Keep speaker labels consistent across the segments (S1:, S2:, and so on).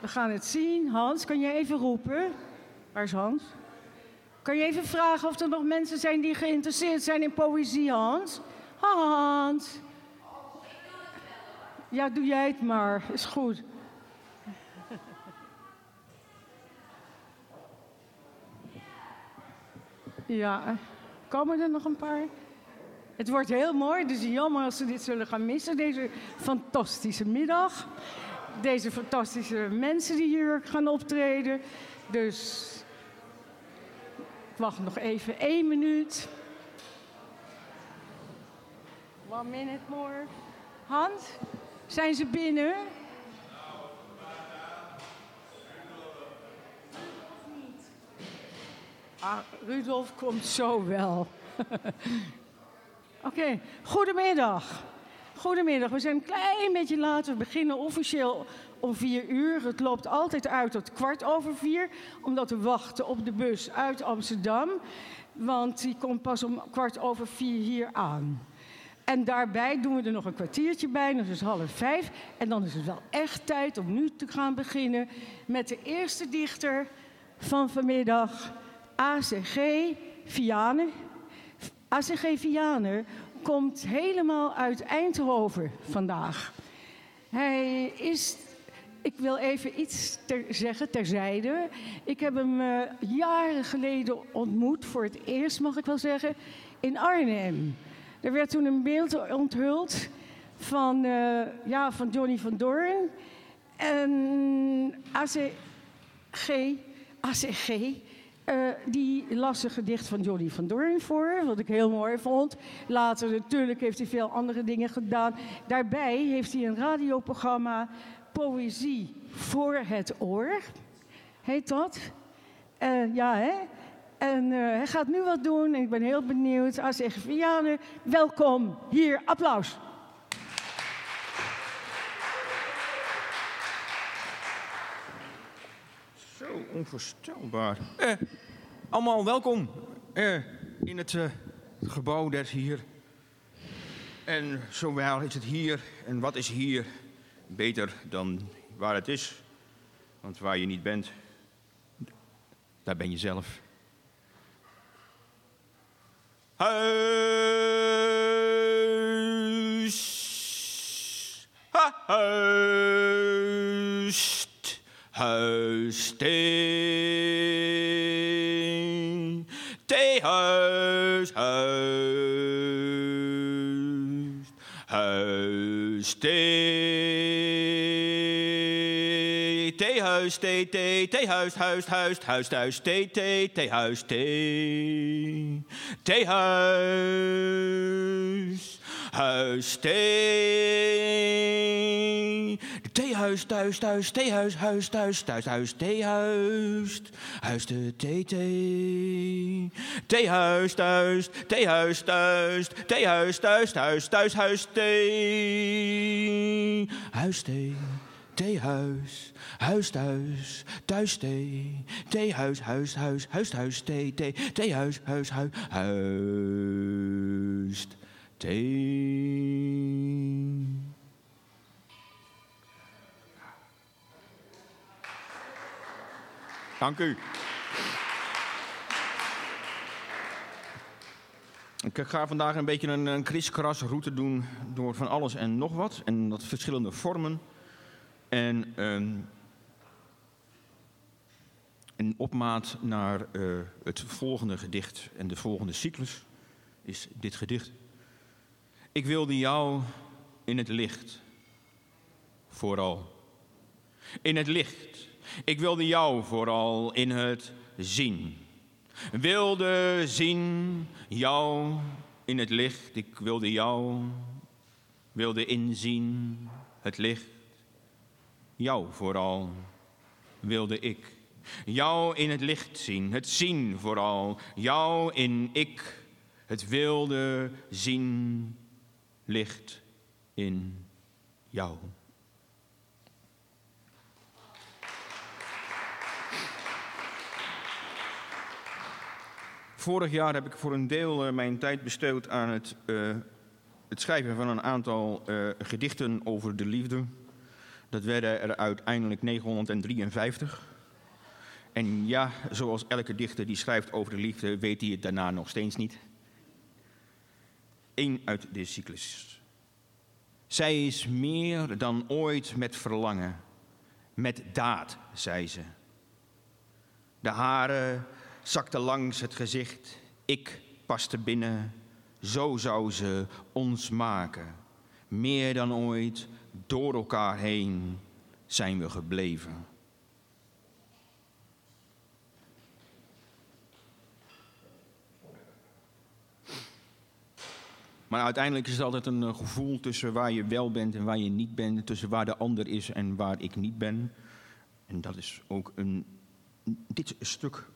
S1: We gaan het zien. Hans, kan je even roepen? Waar is Hans? Kan je even vragen of er nog mensen zijn die geïnteresseerd zijn in poëzie, Hans? Hans. Ja, doe jij het maar. Is goed. Ja, komen er nog een paar? Het wordt heel mooi, dus jammer als ze dit zullen gaan missen, deze fantastische middag. Deze fantastische mensen die hier gaan optreden. Dus ik wacht nog even één minuut. One minute more. Hans, zijn ze binnen? Ah, Rudolf komt zo wel. Oké, goedemiddag. Goedemiddag, we zijn een klein beetje later. We beginnen officieel om vier uur. Het loopt altijd uit tot kwart over vier, omdat we wachten op de bus uit Amsterdam. Want die komt pas om kwart over vier hier aan. En daarbij doen we er nog een kwartiertje bij, dus is half vijf. En dan is het wel echt tijd om nu te gaan beginnen met de eerste dichter van vanmiddag, ACG Vianen. ACG Vianen komt helemaal uit Eindhoven vandaag. Hij is, ik wil even iets ter, zeggen terzijde. Ik heb hem uh, jaren geleden ontmoet, voor het eerst mag ik wel zeggen, in Arnhem. Er werd toen een beeld onthuld van, uh, ja, van Johnny van Doorn. En ACG, ACG uh, die las een gedicht van Johnny van Doorn voor, wat ik heel mooi vond. Later natuurlijk heeft hij veel andere dingen gedaan. Daarbij heeft hij een radioprogramma Poëzie voor het oor, heet dat. Uh, ja, hè? En uh, hij gaat nu wat doen en ik ben heel benieuwd. Als Vianen, welkom. Hier, applaus.
S2: Onvoorstelbaar. Eh, allemaal welkom eh, in het uh, gebouw des hier. En zowel is het hier en wat is hier beter dan waar het is. Want waar je niet bent, daar ben je zelf. Huis. Huisteen. Theehuis, thee, thee, theehuis, huis, huis, huis, thuis, thee, thee, theehuis, thee. Theehuis. Huis, thee. Theehuis, thuis, thuis, theehuis, huis, thuis, thuis, huis, theehuis. Huis de thee, thee. Theehuis, thuis, theehuis, thuis, theehuis, thuis, thuis, thuis, huis, thee. Huis, thee. Theehuis, huis, thuis, thuis, thee. Theehuis, huis, huis, huis, thuis, thee, thee. Theehuis, huis, huis, huis, thee. Dank u. Ik ga vandaag een beetje een, een kriskras route doen door van alles en nog wat. En dat verschillende vormen. En um, in opmaat naar uh, het volgende gedicht en de volgende cyclus is dit gedicht. Ik wilde jou in het licht, vooral. In het licht. Ik wilde jou vooral in het zien. Wilde zien jou in het licht. Ik wilde jou, wilde inzien het licht. Jou vooral wilde ik. Jou in het licht zien, het zien vooral. Jou in ik, het wilde zien licht in jou. Vorig jaar heb ik voor een deel uh, mijn tijd besteed aan het, uh, het schrijven van een aantal uh, gedichten over de liefde. Dat werden er uiteindelijk 953. En ja, zoals elke dichter die schrijft over de liefde, weet hij het daarna nog steeds niet. Eén uit de cyclus. Zij is meer dan ooit met verlangen, met daad, zei ze. De haren zakten langs het gezicht, ik paste binnen, zo zou ze ons maken. Meer dan ooit, door elkaar heen zijn we gebleven. Maar uiteindelijk is het altijd een eh, gevoel tussen waar je wel bent en waar je niet bent. Tussen waar de ander is en waar ik niet ben. En dat is ook een, dit stuk.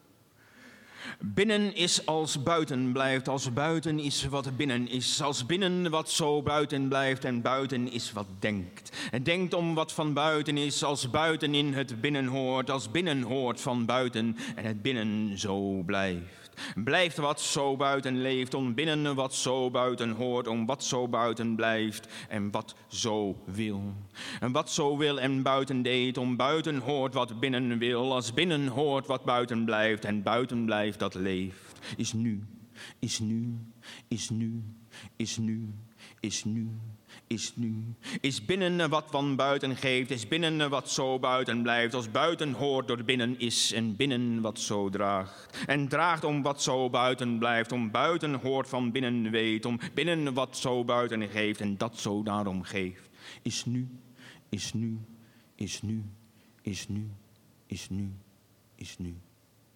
S2: Binnen is als buiten blijft, als buiten is wat binnen is, als binnen wat zo buiten blijft en buiten is wat denkt. En denkt om wat van buiten is, als buiten in het binnen hoort, als binnen hoort van buiten en het binnen zo blijft. Blijft wat zo buiten leeft, om binnen wat zo buiten hoort, om wat zo buiten blijft en wat zo wil. En wat zo wil en buiten deed, om buiten hoort wat binnen wil, als binnen hoort wat buiten blijft en buiten blijft dat leeft, is nu, is nu, is nu, is nu, is nu. Is binnen wat van buiten geeft, is binnen wat zo buiten blijft, als buiten hoort door binnen is en binnen wat zo draagt. En draagt om wat zo buiten blijft, om buiten hoort van binnen weet, om binnen wat zo buiten geeft en dat zo daarom geeft. Is nu, is nu, is nu, is nu, is nu, is nu,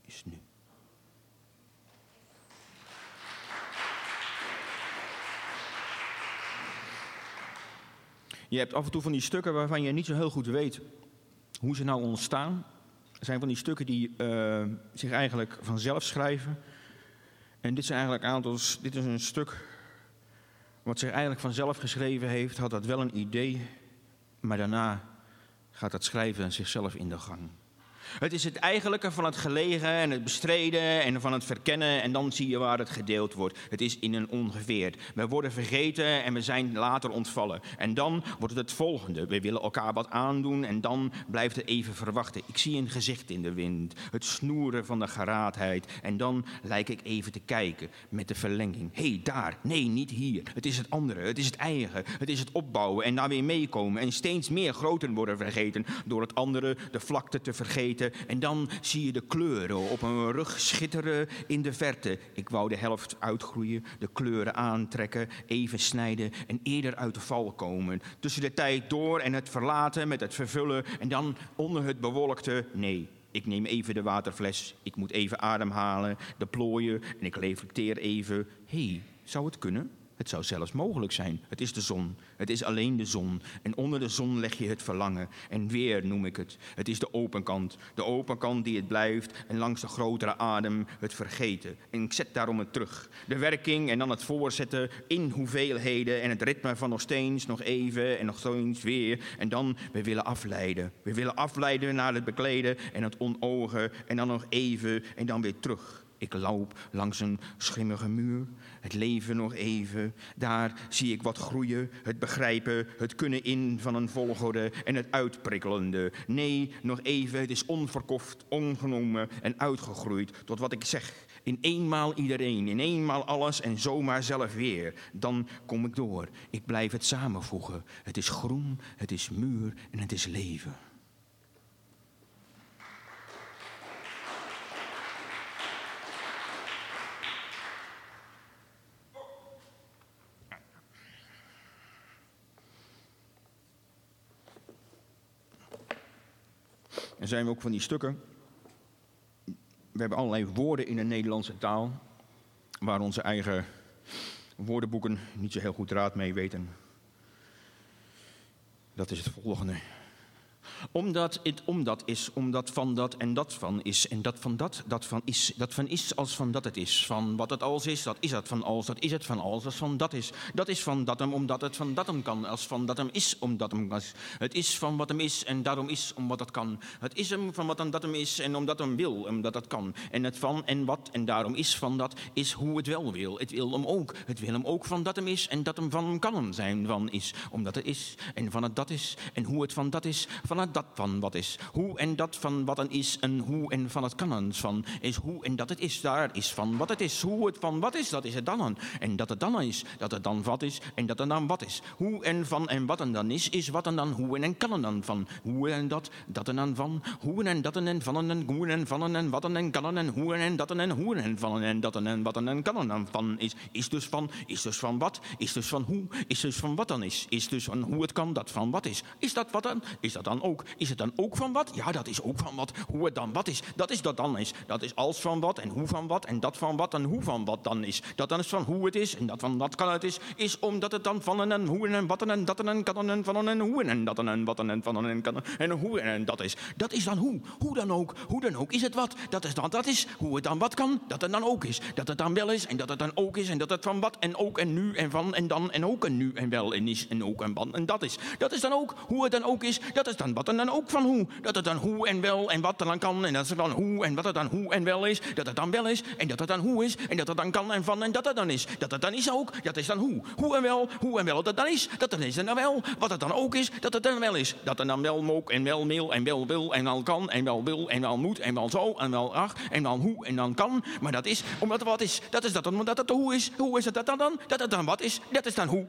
S2: is nu. Je hebt af en toe van die stukken waarvan je niet zo heel goed weet hoe ze nou ontstaan. Er zijn van die stukken die uh, zich eigenlijk vanzelf schrijven. En dit, zijn eigenlijk aantal, dit is een stuk wat zich eigenlijk vanzelf geschreven heeft. Had dat wel een idee, maar daarna gaat dat schrijven zichzelf in de gang. Het is het eigenlijke van het gelegen en het bestreden en van het verkennen en dan zie je waar het gedeeld wordt. Het is in een ongeveer. We worden vergeten en we zijn later ontvallen. En dan wordt het het volgende. We willen elkaar wat aandoen en dan blijft het even verwachten. Ik zie een gezicht in de wind, het snoeren van de geraadheid en dan lijk ik even te kijken met de verlenging. Hé, hey, daar. Nee, niet hier. Het is het andere, het is het eigen, het is het opbouwen en daar weer meekomen en steeds meer groter worden vergeten door het andere, de vlakte te vergeten en dan zie je de kleuren op een rug schitteren in de verte. Ik wou de helft uitgroeien, de kleuren aantrekken, even snijden en eerder uit de val komen. Tussen de tijd door en het verlaten met het vervullen en dan onder het bewolkte, nee. Ik neem even de waterfles, ik moet even ademhalen, de plooien en ik reflecteer even. Hey, zou het kunnen? Het zou zelfs mogelijk zijn. Het is de zon. Het is alleen de zon. En onder de zon leg je het verlangen. En weer noem ik het. Het is de open kant. De open kant die het blijft. En langs de grotere adem het vergeten. En ik zet daarom het terug. De werking en dan het voorzetten in hoeveelheden. En het ritme van nog steeds, nog even en nog steeds weer. En dan, we willen afleiden. We willen afleiden naar het bekleden en het onogen. En dan nog even en dan weer terug. Ik loop langs een schimmige muur. Het leven nog even. Daar zie ik wat groeien. Het begrijpen, het kunnen in van een volgorde en het uitprikkelende. Nee, nog even. Het is onverkocht, ongenomen en uitgegroeid tot wat ik zeg. In eenmaal iedereen, in eenmaal alles en zomaar zelf weer. Dan kom ik door. Ik blijf het samenvoegen. Het is groen, het is muur en het is leven. En zijn we ook van die stukken. We hebben allerlei woorden in de Nederlandse taal. Waar onze eigen woordenboeken niet zo heel goed raad mee weten. Dat is het volgende. Omdat het omdat is, omdat van dat en dat van is. En dat van dat, dat van is. Dat van is als van dat het is. Van wat het als is, dat is het van als. Dat is het van als, als van dat is. Dat is van dat hem, omdat het van dat hem kan. Als van dat hem is, omdat hem kan. Het is van wat hem is en daarom is, omdat het kan. Het is hem van wat hem dat hem is en omdat hem wil, omdat het kan. En het van en wat en daarom is van dat, is hoe het wel wil. Het wil hem ook. Het wil hem ook van dat hem is en dat hem van hem kan hem zijn van is. Omdat het is en van het dat is en hoe het van dat is, van dat van wat is. Hoe en dat van wat een is en hoe en van het kan een van is hoe en dat het is. Daar is van wat het is. Hoe het van wat is, dat is het dan aan. En dat het dan is, dat het dan wat is en dat het dan wat is. Hoe en van en wat en dan is, is wat en dan hoe en, en kan en dan van. Hoe en dat, dat en dan van. Hoe en dat en van en hoe en van en wat en kan en hoe en dat en hoe en van en dat en wat en kan en van is. Is dus van, is dus van wat, is dus van hoe, is dus van wat dan is. Is dus van hoe het kan, dat van wat is. Is dat wat dan? Is dat dan Is het dan ook van wat? Ja, dat is ook van wat. Hoe het dan wat is, dat is dat dan is. Dat is als van wat en hoe van wat en dat van wat en hoe van wat dan is. Dat dan is van hoe het is en dat van wat kan het is, is omdat het dan van en hoe en wat en dat en kan en van en hoe en dat en wat en van en kan en hoe en dat is. Dat is dan hoe. Hoe dan ook. Hoe dan ook is het wat. Dat is dan dat is. Hoe het dan wat kan, dat het dan ook is. Dat het dan wel is en dat het dan ook is en dat het van wat en ook en nu en van en dan en ook en nu en wel en is en ook en van en dat is. Dat is dan ook hoe het dan ook is. Dat is dan wat dan ook van hoe. Dat het dan hoe en wel en wat er dan kan en dat is dan hoe en wat het dan hoe en wel is. Dat het dan wel is en dat het dan hoe is en dat het dan kan en van en dat het dan is. Dat het dan is ook. Dat is dan hoe. Hoe en wel, hoe en wel dat dan is. Dat dan is en dan wel. Wat het dan ook is, dat het dan wel is. Dat het dan wel mook en wel meel en wel wil en wel kan en wel wil en wel moet en wel zo en wel ach en dan hoe en dan kan. Maar dat is omdat het wat is. Dat is dat dan omdat het hoe is. Hoe is het dat dan? Dat het dan wat is. Dat is dan hoe.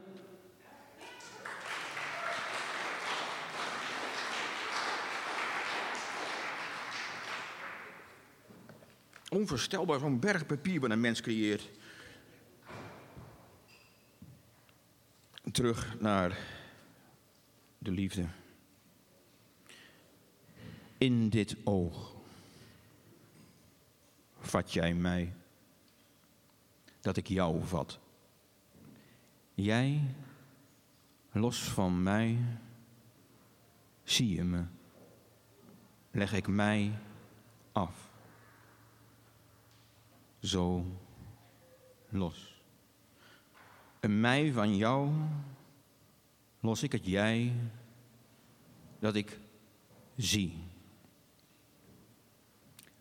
S2: Onvoorstelbaar zo'n berg papier wat een mens creëert. Terug naar de liefde. In dit oog vat jij mij, dat ik jou vat. Jij, los van mij, zie je me, leg ik mij af zo los. Een mij van jou los ik het jij dat ik zie.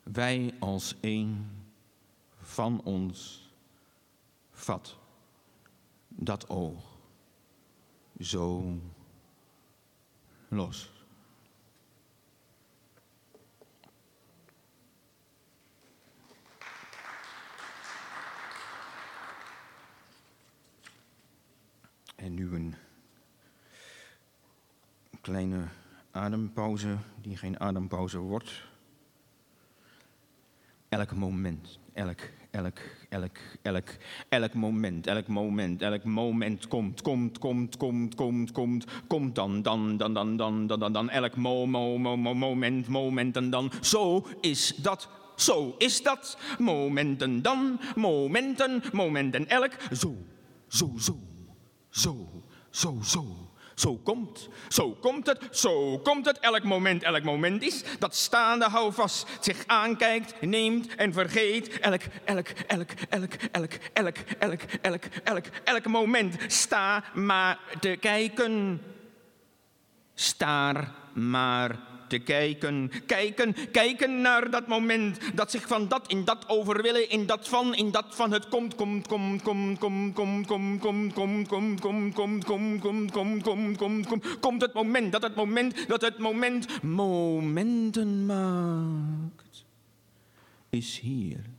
S2: Wij als een van ons vat dat oog zo los. En nu een kleine adempauze die geen adempauze wordt. Elk moment, elk, elk, elk, elk, elk moment, elk moment, elk moment komt, komt, komt, komt, komt, komt, komt dan, dan, dan, dan, dan, dan, dan, elk mo, mo, mo, moment, moment en dan. Zo is dat zo is dat. Momenten dan, momenten, momenten elk. Zo, zo, zo. Zo, zo, zo. Zo komt, zo komt het, zo komt het. Elk moment, elk moment is dat staande houvast zich aankijkt, neemt en vergeet. Elk, elk, elk, elk, elk, elk, elk, elk, elk, elk moment. Sta maar te kijken. Staar maar te kijken. Kijken, kijken naar dat moment dat zich van dat in dat overwillen, in dat van, in dat van het komt, komt, komt, komt, komt, komt, komt, komt, komt, komt, komt, komt, komt, komt, komt, komt, komt, komt, komt het moment, dat het moment, dat het moment momenten maakt, is hier.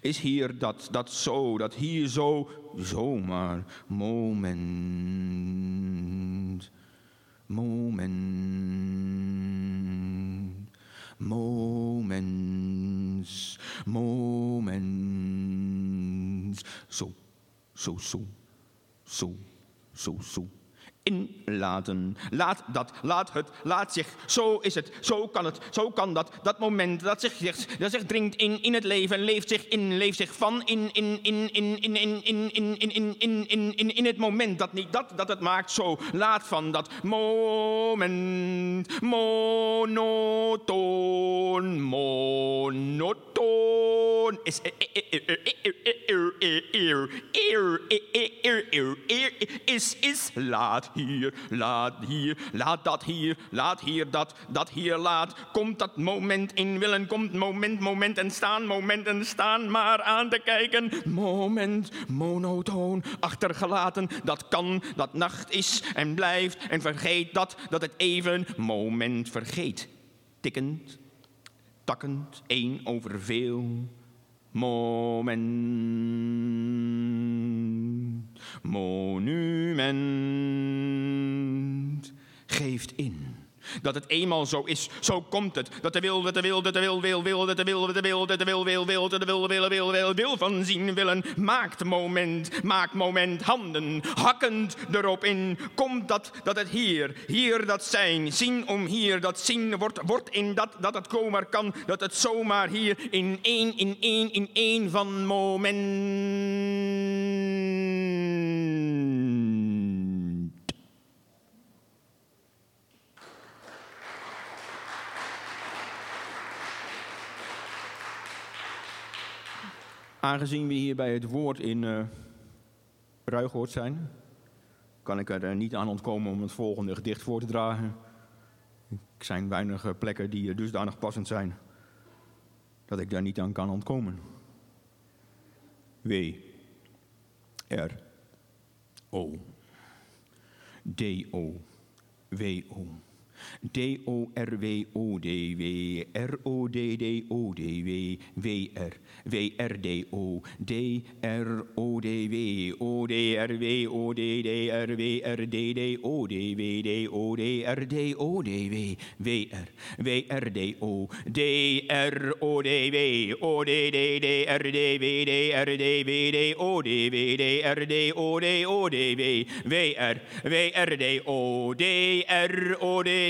S2: Is hier dat, dat zo, dat hier zo, zomaar moment, Moments, moments, moments. So, so, so, so, so, so. Inlaten. Laat dat, laat het, laat zich. Zo is het, zo kan het, zo kan dat. Dat moment dat zich, dat zich dringt in, in het leven, leeft zich in, leeft zich van in, in, in, in, in, in, in, in, in, in, in, in, in, in het moment. Dat niet dat, dat het maakt zo. Laat van dat moment, monotoon, monotoon is is is laat hier, laat hier, laat dat hier, laat hier dat, dat hier laat. Komt dat moment in willen, komt moment, moment en staan, moment en staan maar aan te kijken. Moment, monotoon, achtergelaten, dat kan, dat nacht is en blijft. En vergeet dat, dat het even moment vergeet. Tikkend, takkend, één over veel. Moment, monument, geeft in. Dat het eenmaal zo is, zo komt het. Dat de wil, dat de wil, dat de wil, wil, wil, dat de wil, dat de wil, dat de wil, wil, wil, dat de wil, wil, wil, wil, wil van zien willen. Maakt moment, maakt moment, handen, hakkend erop in. Komt dat, dat het hier, hier dat zijn, zien om hier, dat zien wordt, wordt in dat, dat het komen kan. Dat het zomaar hier in één, in één, in één van moment. Aangezien we hier bij het woord in uh, Ruigoord zijn, kan ik er niet aan ontkomen om het volgende gedicht voor te dragen. Er zijn weinig plekken die dusdanig passend zijn dat ik daar niet aan kan ontkomen. W. R. O. D. O. W. O. D-O-R-W-O-D-W, R-O-D-D-O-D-W, W-R, W-R-D-O, D-R-O-D-W, O-D-R-W-O-D-D-R, W-R-D-D-O-D-W, D-O-D-R-D-O-D-W, W-R, W-R-D-O, D-R-O-D-W, O-D-D-D-R-D-W, D-R-D-W-D-O-D-W, D-R-D-O-D-O-D-W, W-R, W-R-D-O, D-R-O-D-W,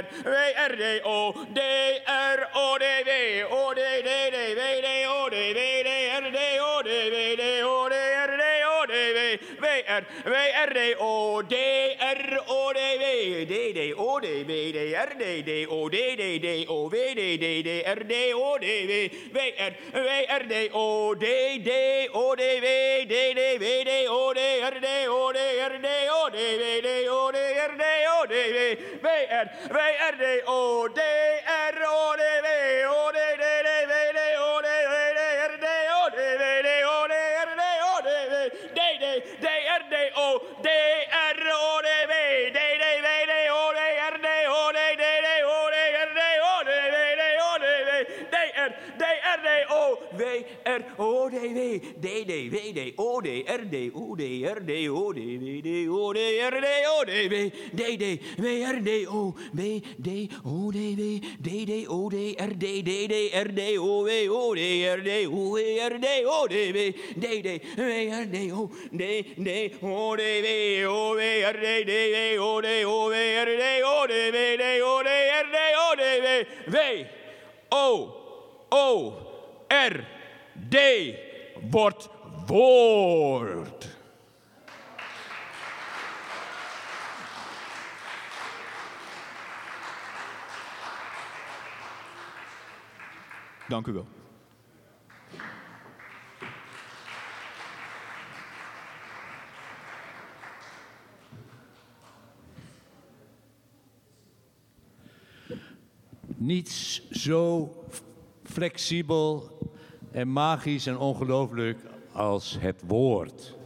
S2: R V R D O D R O D V O D D D V D O D V. W R W R D O D R O D W D D O D W D R D D O D D D O W D D D R D O D W W R W R D O D D O D W D D W D O D R D O D R D O D W D O D R D O D W W R W R D O D R ode, erde, ode, erde, ode, be, de, ode, erde, ode, be, de, de, be, erde, o, be, de, ode, be, de, de, ode, erde, de, de, erde, o, be, ode, erde, o, be, erde, ode, be, de, de, be, erde, o, de, de, ode, be, o, be, erde, de, de, ode, o, be, erde, ode, be, de, ode, erde, ode, be, ve, o, de, wordt woord. Dank u wel.
S3: Niets zo flexibel en magisch en ongelooflijk als het woord.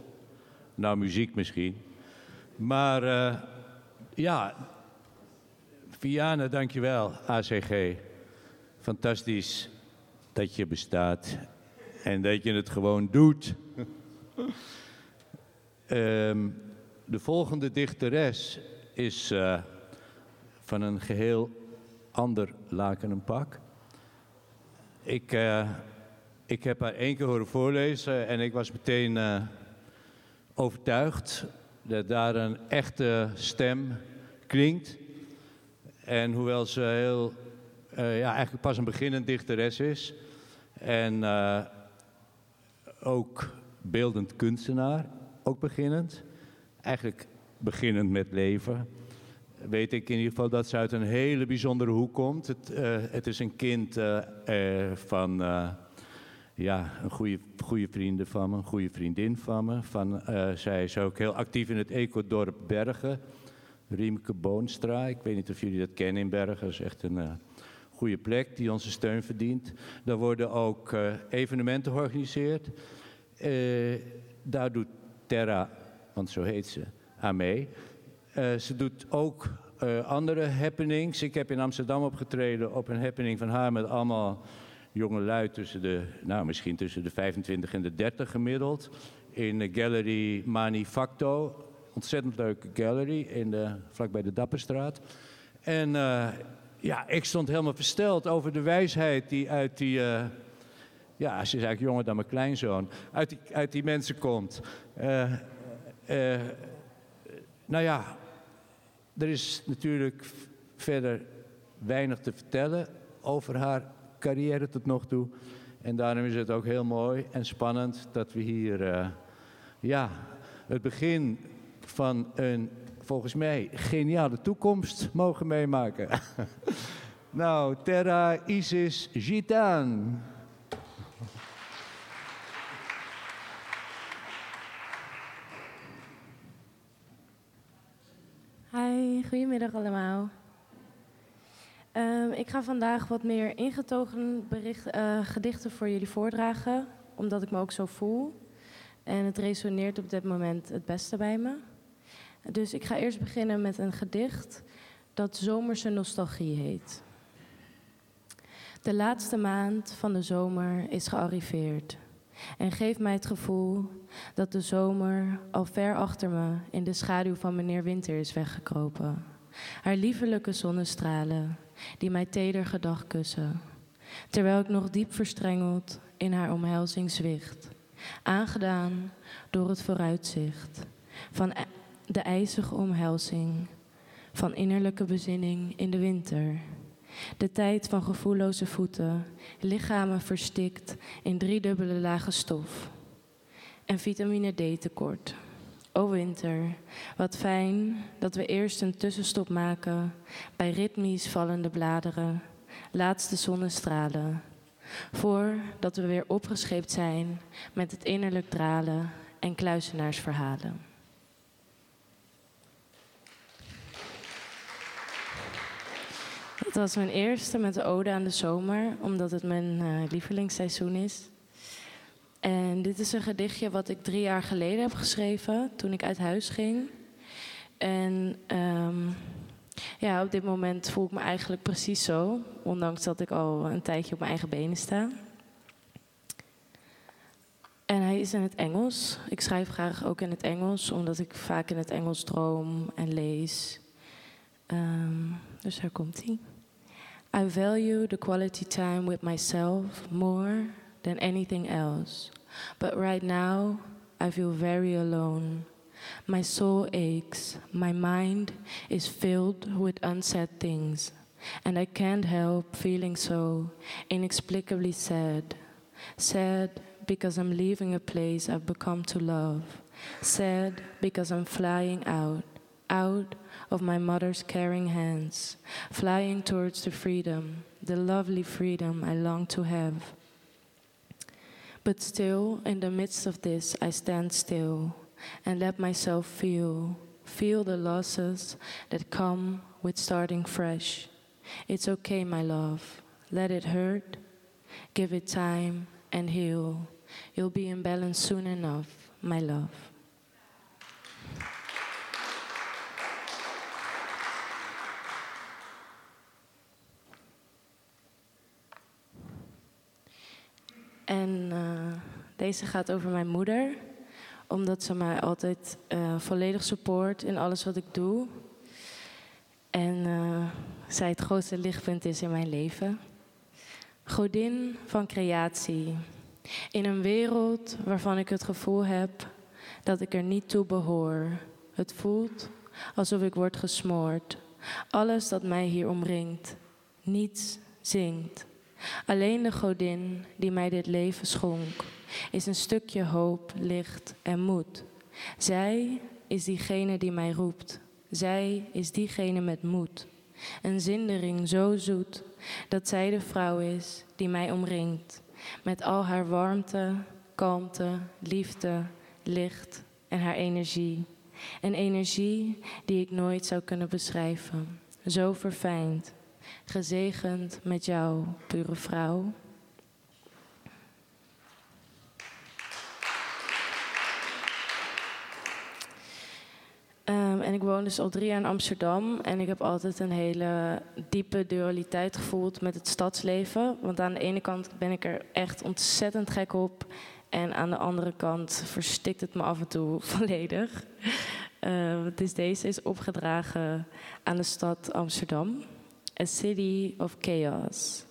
S3: Nou, muziek misschien. Maar uh, ja, Viana, dankjewel. ACG. Fantastisch dat je bestaat en dat je het gewoon doet. Ehm, de volgende dichteres is eh, van een geheel ander laken en pak. Ik, eh, ik heb haar één keer horen voorlezen en ik was meteen eh, overtuigd dat daar een echte stem klinkt. En hoewel ze heel, eh, ja, eigenlijk pas een beginnend dichteres is en eh, ook beeldend kunstenaar, ook beginnend, eigenlijk beginnend met leven, weet ik in ieder geval dat ze uit een hele bijzondere hoek komt. Het, het is een kind van ja, een goede, goede vrienden van me, een goede vriendin van me. Van, eh, zij is ook heel actief in het ecodorp Bergen. Riemke Boonstra, ik weet niet of jullie dat kennen in Bergen. Dat is echt een eh, goede plek die onze steun verdient. Daar worden ook eh, evenementen georganiseerd. Daar doet Terra, want zo heet ze, aan mee. Ze doet ook andere happenings. Ik heb in Amsterdam opgetreden op een happening van haar met allemaal jonge lui tussen de, nou misschien tussen de 25 en de 30 gemiddeld. In de Gallery Manifacto. Ontzettend leuke gallery in de, vlakbij de Dapperstraat. En eh, ja, ik stond helemaal versteld over de wijsheid die uit die. eh, ja, ze is eigenlijk jonger dan mijn kleinzoon. Uit die, uit die mensen komt. Eh, nou ja, er is natuurlijk verder weinig te vertellen over haar carrière tot nog toe. En daarom is het ook heel mooi en spannend dat we hier eh, ja, het begin van een volgens mij geniale toekomst mogen meemaken. nou, Terra Isis Gitaan.
S4: Hi, goedemiddag allemaal. Ehm, ik ga vandaag wat meer ingetogen bericht, eh, gedichten voor jullie voordragen, omdat ik me ook zo voel. En het resoneert op dit moment het beste bij me. Dus ik ga eerst beginnen met een gedicht dat Zomerse Nostalgie heet. De laatste maand van de zomer is gearriveerd en geeft mij het gevoel dat de zomer al ver achter me in de schaduw van meneer Winter is weggekropen. Haar liefelijke zonnestralen die mij teder gedag kussen, terwijl ik nog diep verstrengeld in haar omhelzing zwicht, aangedaan door het vooruitzicht van i- de ijzige omhelzing van innerlijke bezinning in de winter. De tijd van gevoelloze voeten, lichamen verstikt in driedubbele lagen stof en vitamine D tekort. O winter, wat fijn dat we eerst een tussenstop maken bij ritmisch vallende bladeren, laatste zonnestralen, voordat we weer opgescheept zijn met het innerlijk dralen en kluizenaarsverhalen. Dat was mijn eerste met de ode aan de zomer, omdat het mijn eh, lievelingsseizoen is. En dit is een gedichtje wat ik drie jaar geleden heb geschreven, toen ik uit huis ging. En ehm, ja, op dit moment voel ik me eigenlijk precies zo, ondanks dat ik al een tijdje op mijn eigen benen sta. En hij is in het Engels. Ik schrijf graag ook in het Engels, omdat ik vaak in het Engels droom en lees. Ehm, dus daar komt hij. I value the quality time with myself more than anything else. But right now, I feel very alone. My soul aches. My mind is filled with unsaid things. And I can't help feeling so inexplicably sad. Sad because I'm leaving a place I've become to love. Sad because I'm flying out, out of my mother's caring hands, flying towards the freedom, the lovely freedom I long to have. But still, in the midst of this, I stand still and let myself feel, feel the losses that come with starting fresh. It's okay, my love. Let it hurt. Give it time and heal. You'll be in balance soon enough, my love. Deze gaat over mijn moeder, omdat ze mij altijd uh, volledig support in alles wat ik doe. En uh, zij het grootste lichtpunt is in mijn leven. Godin van creatie. In een wereld waarvan ik het gevoel heb dat ik er niet toe behoor. Het voelt alsof ik word gesmoord. Alles dat mij hier omringt, niets zingt. Alleen de godin die mij dit leven schonk, is een stukje hoop, licht en moed. Zij is diegene die mij roept. Zij is diegene met moed. Een zindering zo zoet dat zij de vrouw is die mij omringt. Met al haar warmte, kalmte, liefde, licht en haar energie. Een energie die ik nooit zou kunnen beschrijven. Zo verfijnd, gezegend met jou, pure vrouw. Um, en ik woon dus al drie jaar in Amsterdam. En ik heb altijd een hele diepe dualiteit gevoeld met het stadsleven. Want aan de ene kant ben ik er echt ontzettend gek op. En aan de andere kant verstikt het me af en toe volledig. Dus deze is opgedragen aan de stad Amsterdam. A city of chaos.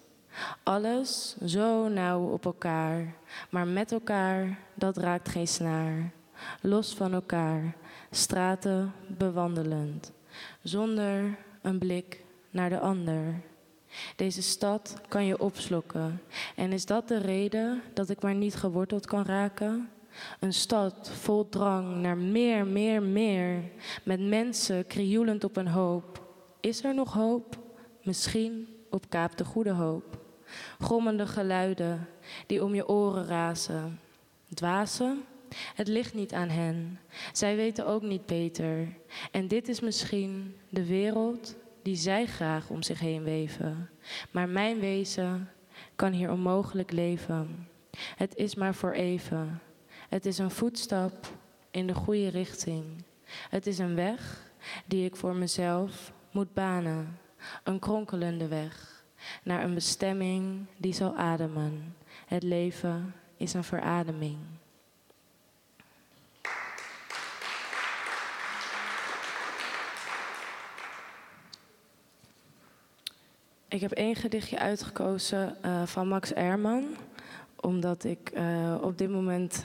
S4: Alles zo nauw op elkaar, maar met elkaar, dat raakt geen snaar. Los van elkaar, straten bewandelend, zonder een blik naar de ander. Deze stad kan je opslokken. En is dat de reden dat ik maar niet geworteld kan raken? Een stad vol drang naar meer, meer, meer. Met mensen krioelend op een hoop. Is er nog hoop? Misschien op Kaap de Goede Hoop. Grommende geluiden die om je oren razen. Dwazen? Het ligt niet aan hen. Zij weten ook niet beter. En dit is misschien de wereld die zij graag om zich heen weven. Maar mijn wezen kan hier onmogelijk leven. Het is maar voor even. Het is een voetstap in de goede richting. Het is een weg die ik voor mezelf moet banen. Een kronkelende weg naar een bestemming die zal ademen. Het leven is een verademing. Ik heb één gedichtje uitgekozen uh, van Max Erman, omdat ik uh, op dit moment,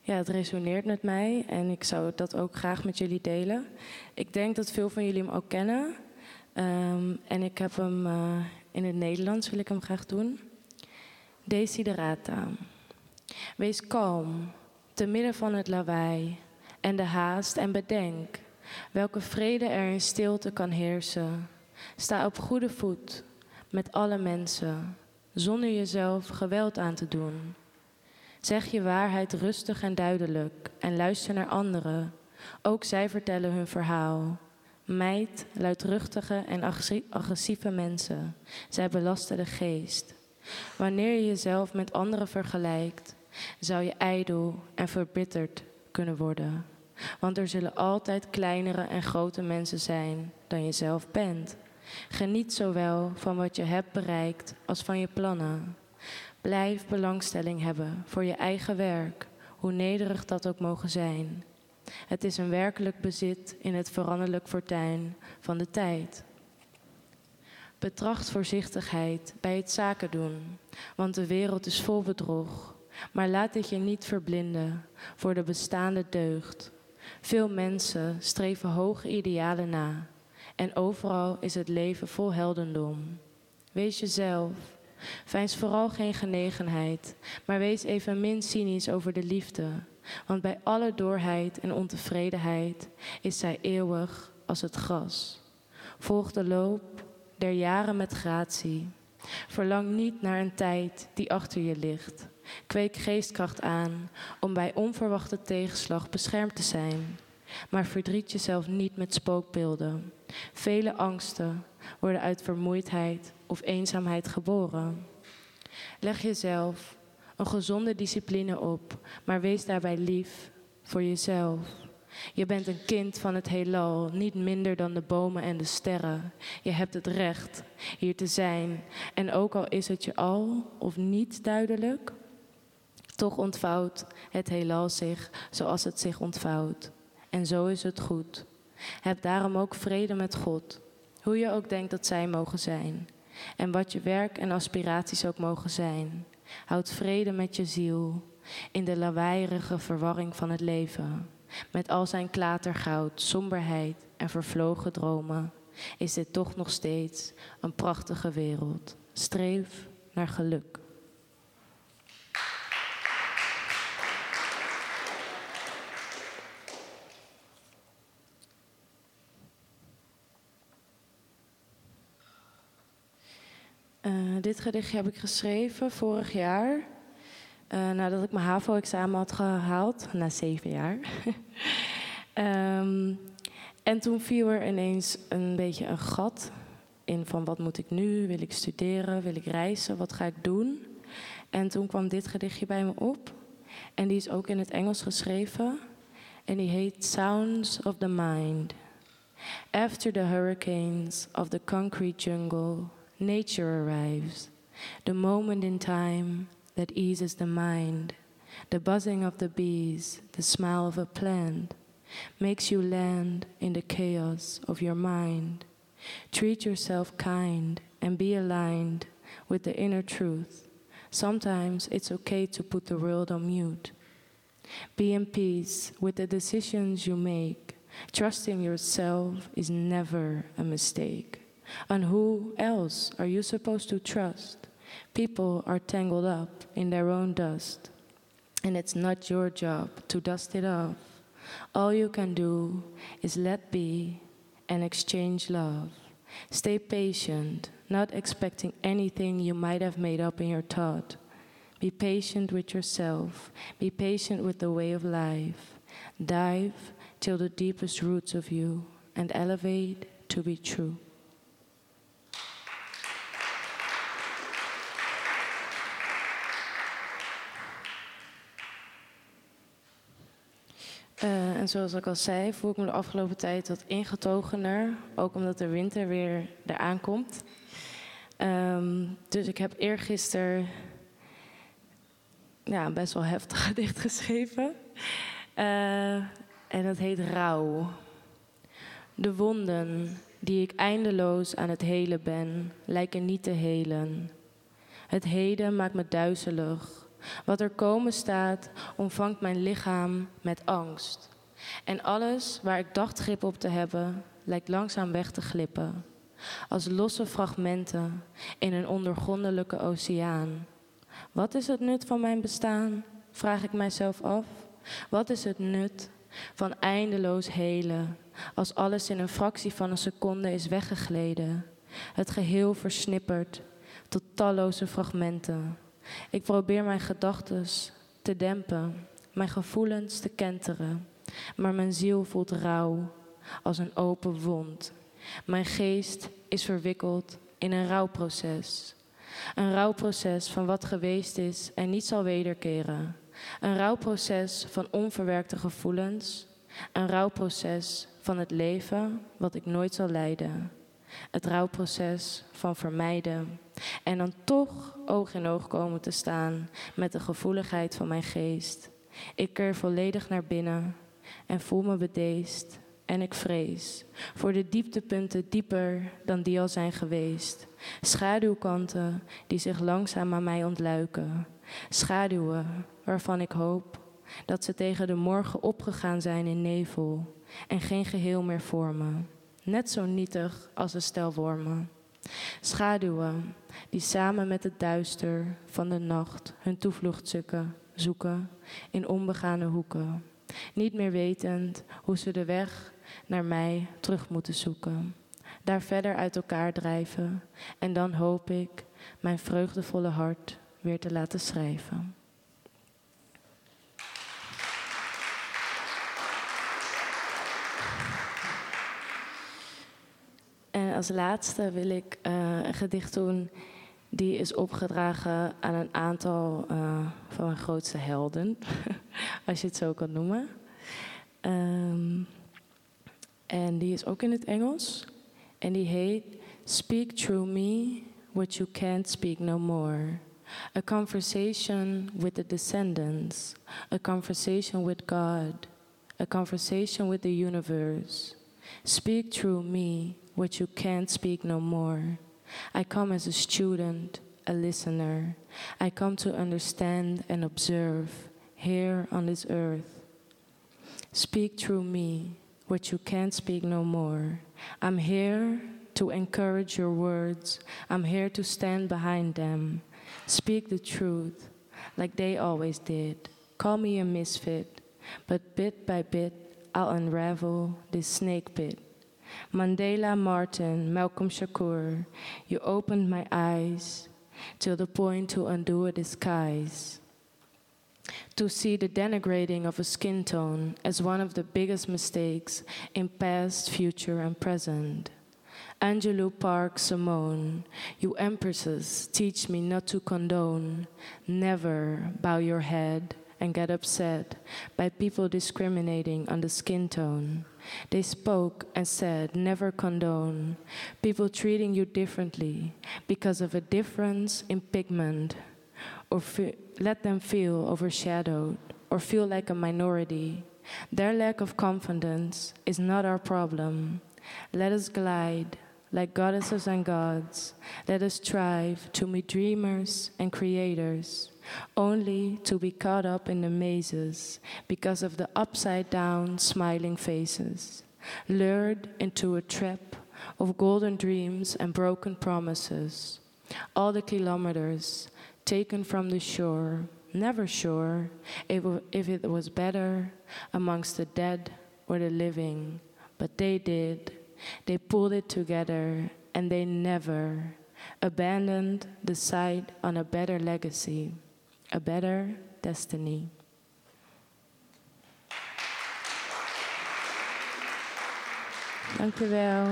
S4: ja, het resoneert met mij en ik zou dat ook graag met jullie delen. Ik denk dat veel van jullie hem ook kennen um, en ik heb hem uh, in het Nederlands, wil ik hem graag doen. Desiderata. Wees kalm, te midden van het lawaai en de haast en bedenk welke vrede er in stilte kan heersen Sta op goede voet met alle mensen, zonder jezelf geweld aan te doen. Zeg je waarheid rustig en duidelijk en luister naar anderen. Ook zij vertellen hun verhaal. Meid luidruchtige en agressieve mensen. Zij belasten de geest. Wanneer je jezelf met anderen vergelijkt, zou je ijdel en verbitterd kunnen worden. Want er zullen altijd kleinere en grote mensen zijn dan je zelf bent. Geniet zowel van wat je hebt bereikt als van je plannen. Blijf belangstelling hebben voor je eigen werk, hoe nederig dat ook mogen zijn. Het is een werkelijk bezit in het veranderlijk fortuin van de tijd. Betracht voorzichtigheid bij het zaken doen, want de wereld is vol bedrog. Maar laat dit je niet verblinden voor de bestaande deugd. Veel mensen streven hoge idealen na, en overal is het leven vol heldendom. Wees jezelf. Veins vooral geen genegenheid, maar wees evenmin cynisch over de liefde. Want bij alle doorheid en ontevredenheid is zij eeuwig als het gras. Volg de loop der jaren met gratie. Verlang niet naar een tijd die achter je ligt. Kweek geestkracht aan om bij onverwachte tegenslag beschermd te zijn. Maar verdriet jezelf niet met spookbeelden. Vele angsten worden uit vermoeidheid of eenzaamheid geboren. Leg jezelf een gezonde discipline op, maar wees daarbij lief voor jezelf. Je bent een kind van het heelal, niet minder dan de bomen en de sterren. Je hebt het recht hier te zijn. En ook al is het je al of niet duidelijk, Toch ontvouwt het heelal zich zoals het zich ontvouwt. En zo is het goed. Heb daarom ook vrede met God, hoe je ook denkt dat zij mogen zijn. En wat je werk en aspiraties ook mogen zijn. Houd vrede met je ziel in de lawaaierige verwarring van het leven. Met al zijn klatergoud, somberheid en vervlogen dromen is dit toch nog steeds een prachtige wereld. Streef naar geluk. Uh, dit gedichtje heb ik geschreven vorig jaar. Uh, nadat ik mijn HAVO-examen had gehaald, na zeven jaar. um, en toen viel er ineens een beetje een gat in van wat moet ik nu? Wil ik studeren? Wil ik reizen? Wat ga ik doen? En toen kwam dit gedichtje bij me op. En die is ook in het Engels geschreven. En die heet Sounds of the Mind. After the hurricanes of the concrete jungle, nature arrives. The moment in time that eases the mind. The buzzing of the bees, the smell of a plant. makes you land in the chaos of your mind. Treat yourself kind and be aligned with the inner truth. Sometimes it's okay to put the world on mute. Be in peace with the decisions you make. Trusting yourself is never a mistake. And who else are you supposed to trust? People are tangled up in their own dust, and it's not your job to dust it off. All you can do is let be and exchange love. Stay patient, not expecting anything you might have made up in your thought. Be patient with yourself. Be patient with the way of life. Dive till the deepest roots of you and elevate to be true. Uh, en zoals ik al zei, voel ik me de afgelopen tijd wat ingetogener. Ook omdat de winter weer eraan komt. Um, dus ik heb eergisteren ja, best wel heftig gedicht geschreven. Uh, en dat heet Rouw. De wonden die ik eindeloos aan het helen ben, lijken niet te helen. Het heden maakt me duizelig wat er komen staat, omvangt mijn lichaam met angst. En alles waar ik dacht grip op te hebben, lijkt langzaam weg te glippen. Als losse fragmenten in een ondergrondelijke oceaan. Wat is het nut van mijn bestaan? Vraag ik mijzelf af. Wat is het nut van eindeloos helen, als alles in een fractie van een seconde is weggegleden, het geheel versnipperd tot talloze fragmenten? Ik probeer mijn gedachten te dempen, mijn gevoelens te kenteren, maar mijn ziel voelt rauw als een open wond. Mijn geest is verwikkeld in een rouwproces. Een rouwproces van wat geweest is en niet zal wederkeren. Een rouwproces van onverwerkte gevoelens. Een rouwproces van het leven wat ik nooit zal leiden. Het rouwproces van vermijden. En dan toch oog in oog komen te staan met de gevoeligheid van mijn geest. Ik keer volledig naar binnen en voel me bedeesd. En ik vrees voor de dieptepunten dieper dan die al zijn geweest. Schaduwkanten die zich langzaam aan mij ontluiken. Schaduwen waarvan ik hoop dat ze tegen de morgen opgegaan zijn in nevel en geen geheel meer vormen net zo nietig als een stel wormen. Schaduwen die samen met het duister van de nacht hun toevlucht zoeken, zoeken in onbegane hoeken, niet meer wetend hoe ze de weg naar mij terug moeten zoeken. Daar verder uit elkaar drijven en dan hoop ik mijn vreugdevolle hart weer te laten schrijven. Als laatste wil ik uh, een gedicht doen die is opgedragen aan een aantal uh, van mijn grootste helden, als je het zo kan noemen. Um, en die is ook in het Engels. En die heet Speak Through Me What You Can't Speak No More. a conversation with the descendants, a conversation with God, a conversation with the universe. Speak through me what you can't speak no more. I come as a student, a listener. I come to understand and observe here on this earth. Speak through me what you can't speak no more. I'm here to encourage your words. I'm here to stand behind them. Speak the truth like they always did. Call me a misfit, but bit by bit I'll unravel this snake pit. Mandela Martin, Malcolm Shakur, you opened my eyes till the point to undo a disguise. To see the denigrating of a skin tone as one of the biggest mistakes in past, future, and present. Angelou Park Simone, you empresses, teach me not to condone. Never bow your head and get upset by people discriminating on the skin tone. They spoke and said, never condone people treating you differently because of a difference in pigment, or let them feel overshadowed or feel like a minority. Their lack of confidence is not our problem. Let us glide like goddesses and gods. Let us strive to meet dreamers and creators, only to be caught up in the mazes because of the upside down smiling faces, lured into a trap of golden dreams and broken promises. All the kilometers taken from the shore, never sure if, if it was better amongst the dead or the living, but they did they pulled it together and they never abandoned the sight on a better legacy, a better destiny. Dank u wel.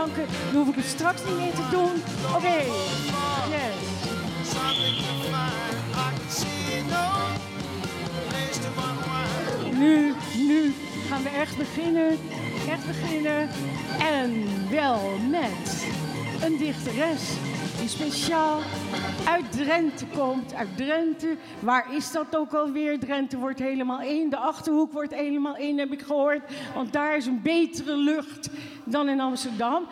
S1: Dan hoef ik het straks niet meer te doen. Oké, yes. Nu, nu gaan we echt beginnen. Echt beginnen. En wel met een dichteres die speciaal uit Drenthe komt. Uit Drenthe. Waar is dat ook alweer? Drenthe wordt helemaal één. De Achterhoek wordt helemaal één, heb ik gehoord. Want daar is een betere lucht dan in Amsterdam.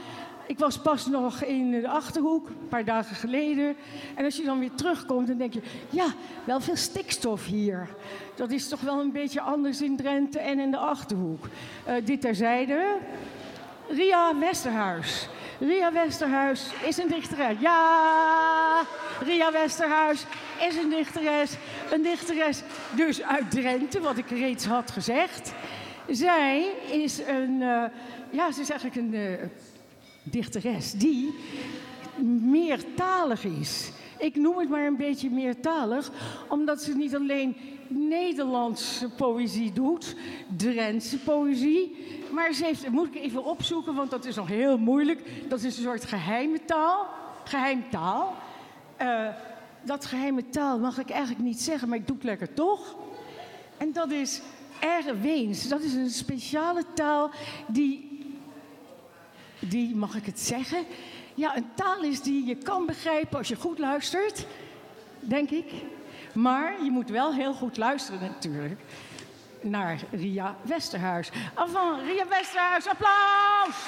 S1: Ik was pas nog in de Achterhoek, een paar dagen geleden. En als je dan weer terugkomt, dan denk je... ja, wel veel stikstof hier. Dat is toch wel een beetje anders in Drenthe en in de Achterhoek. Eh, dit terzijde. Ria Westerhuis. Ria Westerhuis is een dichteres. Ja, Ria Westerhuis is een dichteres. Een dichteres dus uit Drenthe, wat ik reeds had gezegd. Zij is een, eh, ja, ze is eigenlijk een eh, dichteres die meertalig is. Ik noem het maar een beetje meertalig, omdat ze niet alleen Nederlandse poëzie doet, Drentse poëzie, maar ze heeft, moet ik even opzoeken, want dat is nog heel moeilijk. Dat is een soort geheime taal, geheimtaal. Eh dat geheime taal mag ik eigenlijk niet zeggen, maar ik doe het lekker toch. En dat is Erweens. Dat is een speciale taal die die, mag ik het zeggen? Ja, een taal is die je kan begrijpen als je goed luistert. denk ik. Maar je moet wel heel goed luisteren natuurlijk naar Ria Westerhuis. Avant, Ria Westerhuis, applaus!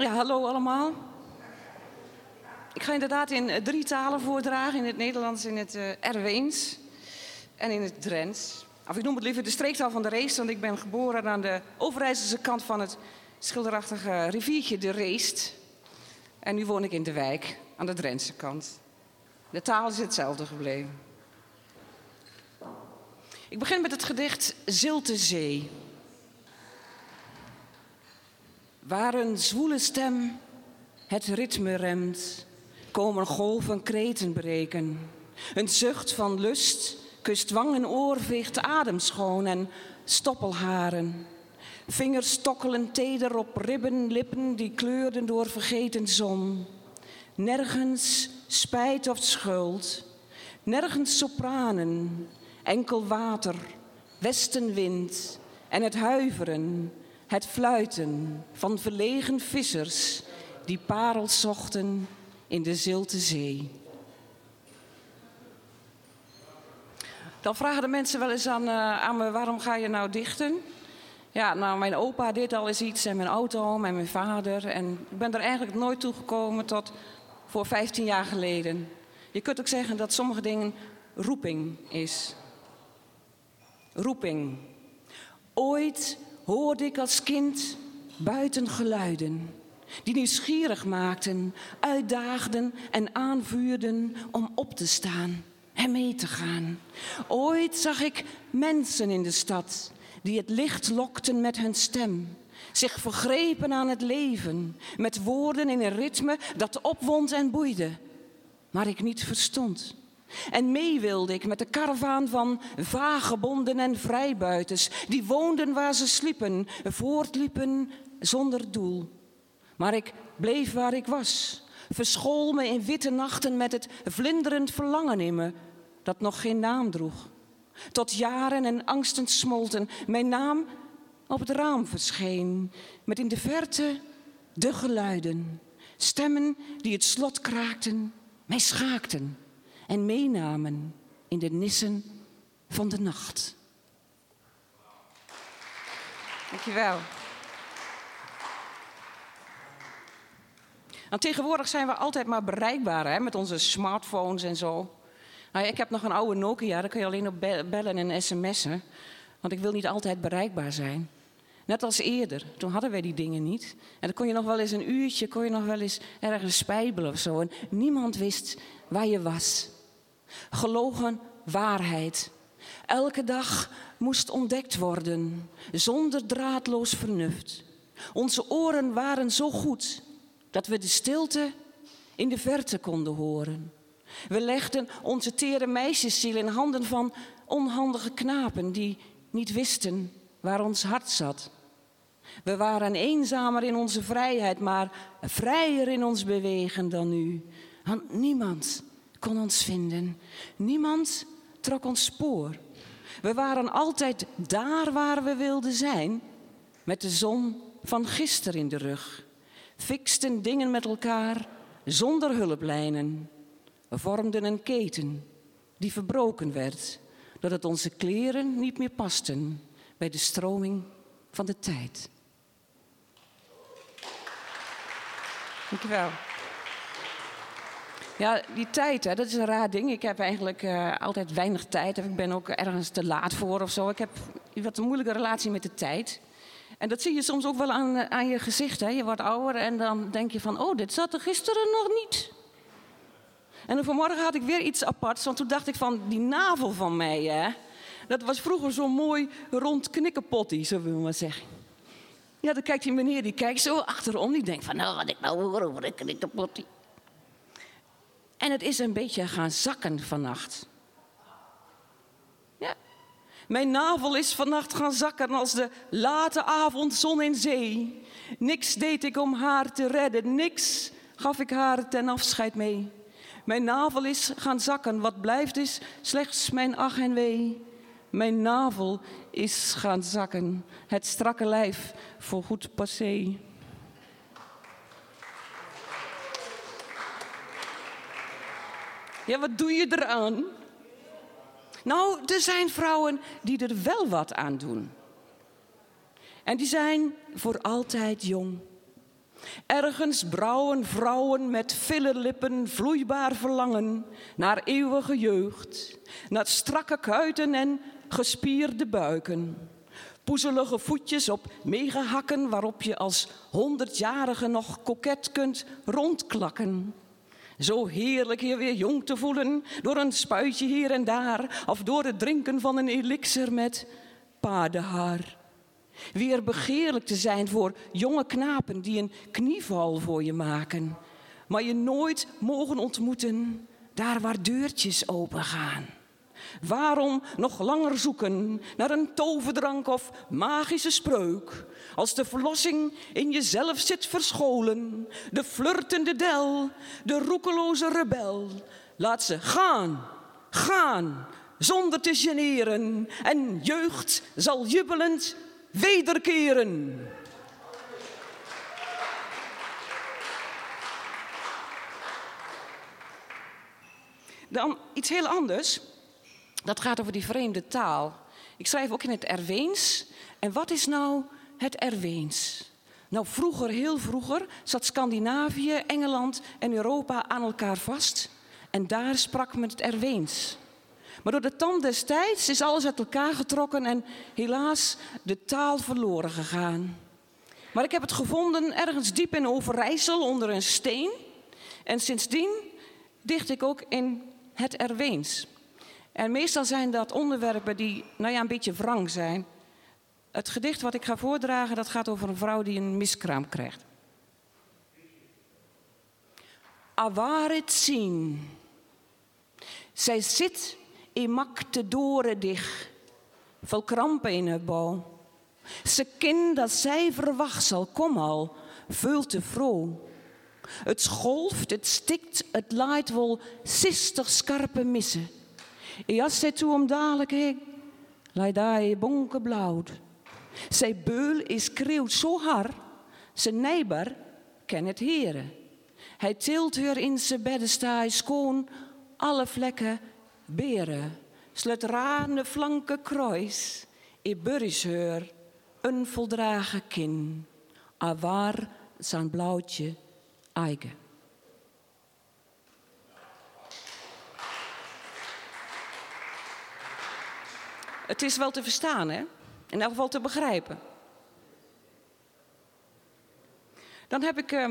S5: Ja, hallo allemaal. Ik ga inderdaad in eh, drie talen voordragen: in het Nederlands, in het uh, Erweens en in het Drents. Of ik noem het liever de streektaal van de Reest, want ik ben geboren aan de Overijsselse kant van het schilderachtige riviertje de Reest. En nu woon ik in de wijk, aan de Drentse kant. De taal is hetzelfde gebleven. Ik begin met het gedicht Zilte Zee. Waar een zwoele stem het ritme remt, komen golven kreten breken. Een zucht van lust kust wang en oor, veegt adem schoon en stoppelharen. Vingers stokkelen teder op ribben, lippen die kleurden door vergeten zon. Nergens spijt of schuld, nergens sopranen, enkel water, westenwind en het huiveren het fluiten van verlegen vissers die parels zochten in de zilte zee. Dan vragen de mensen wel eens aan, uh, aan me, waarom ga je nou dichten? Ja, nou, mijn opa deed al eens iets en mijn auto en mijn vader. En ik ben er eigenlijk nooit toe gekomen tot voor 15 jaar geleden. Je kunt ook zeggen dat sommige dingen roeping is. Roeping. Ooit hoorde ik als kind buiten geluiden die nieuwsgierig maakten, uitdaagden en aanvuurden om op te staan en mee te gaan. Ooit zag ik mensen in de stad die het licht lokten met hun stem, zich vergrepen aan het leven, met woorden in een ritme dat opwond en boeide, maar ik niet verstond. En mee wilde ik met de karavaan van vagebonden en vrijbuiters, die woonden waar ze sliepen, voortliepen zonder doel. Maar ik bleef waar ik was, verschool me in witte nachten met het vlinderend verlangen in me, dat nog geen naam droeg. Tot jaren en angsten smolten, mijn naam op het raam verscheen, met in de verte de geluiden, stemmen die het slot kraakten, mij schaakten en meenamen in de nissen van de nacht. Dankjewel. Nou, tegenwoordig zijn we altijd maar bereikbaar hè, met onze smartphones en zo. Nou, ik heb nog een oude Nokia, daar kun je alleen op bellen en sms'en. Want ik wil niet altijd bereikbaar zijn. Net als eerder, toen hadden wij die dingen niet. En dan kon je nog wel eens een uurtje, kon je nog wel eens ergens spijbelen of zo. En niemand wist waar je was. Gelogen waarheid. Elke dag moest ontdekt worden, zonder draadloos vernuft. Onze oren waren zo goed dat we de stilte in de verte konden horen. We legden onze tere meisjesziel in handen van onhandige knapen die niet wisten waar ons hart zat. We waren eenzamer in onze vrijheid, maar vrijer in ons bewegen dan nu. Want niemand kon ons vinden. Niemand trok ons spoor. We waren altijd daar waar we wilden zijn, met de zon van gisteren in de rug. Fixten dingen met elkaar zonder hulplijnen. We vormden een keten die verbroken werd, doordat onze kleren niet meer pasten bij de stroming van de tijd. Dankjewel. Ja, die tijd, hè, dat is een raar ding. Ik heb eigenlijk uh, altijd weinig tijd. Ik ben ook ergens te laat voor of zo. Ik heb wat een moeilijke relatie met de tijd. En dat zie je soms ook wel aan, eh, aan je gezicht. Hè. Je wordt ouder en dan denk je van... oh, dit zat er gisteren nog niet. En vanmorgen had ik weer iets aparts. Want toen dacht ik van, die navel van mij... Hè, dat was vroeger zo'n mooi rond knikkenpottie, zullen we maar zeggen. Ja, dan kijkt die meneer, die kijkt zo achterom. Die denkt van, nou, wat ik nou hoor over een knikkenpottie. En het is een beetje gaan zakken vannacht. Ja. Mijn navel is vannacht gaan zakken als de late avondzon in zee. Niks deed ik om haar te redden, niks gaf ik haar ten afscheid mee. Mijn navel is gaan zakken, wat blijft is slechts mijn ach en wee. Mijn navel is gaan zakken, het strakke lijf voorgoed passé. Ja, wat doe je eraan? Nou, er zijn vrouwen die er wel wat aan doen. En die zijn voor altijd jong. Ergens brouwen vrouwen met fille lippen vloeibaar verlangen naar eeuwige jeugd, naar strakke kuiten en gespierde buiken. Poezelige voetjes op megahakken waarop je als honderdjarige nog koket kunt rondklakken. Zo heerlijk je weer jong te voelen door een spuitje hier en daar of door het drinken van een elixir met paardenhaar. Weer begeerlijk te zijn voor jonge knapen die een knieval voor je maken, maar je nooit mogen ontmoeten daar waar deurtjes opengaan. Waarom nog langer zoeken naar een toverdrank of magische spreuk, als de verlossing in jezelf zit verscholen, de flirtende del, de roekeloze rebel. Laat ze gaan, gaan, zonder te generen, en jeugd zal jubelend wederkeren. Dan iets heel anders. Dat gaat over die vreemde taal. Ik schrijf ook in het Erweens. En wat is nou het Erweens? Nou, vroeger, heel vroeger, zat Scandinavië, Engeland en Europa aan elkaar vast. En daar sprak men het Erweens. Maar door de tand des tijds is alles uit elkaar getrokken en helaas de taal verloren gegaan. Maar ik heb het gevonden ergens diep in Overijssel onder een steen. En sindsdien dicht ik ook in het Erweens. En meestal zijn dat onderwerpen die nou ja, een beetje wrang zijn. Het gedicht wat ik ga voordragen, dat gaat over een vrouw die een miskraam krijgt. Awarit zien. Zij zit in makte doren dicht, vol krampen in haar bouw. Ze kent dat zij verwacht zal, kom al, veel te vroeg. Het scholft, het stikt, het laait wel zestig scherpe missen. En als zij toe om dadelijk heen, laat hij bonken blauw. Zij beul is kreeuwt zo hard, zijn neighbor ken het heren. Hij tilt haar in zijn beddenstaai schoon, alle vlekken beren. Slut rane flanken kruis, i burris haar, een voldragen kin. Awaar zijn blauwtje eigen. Het is wel te verstaan, hè? In elk geval te begrijpen. Dan heb ik eh,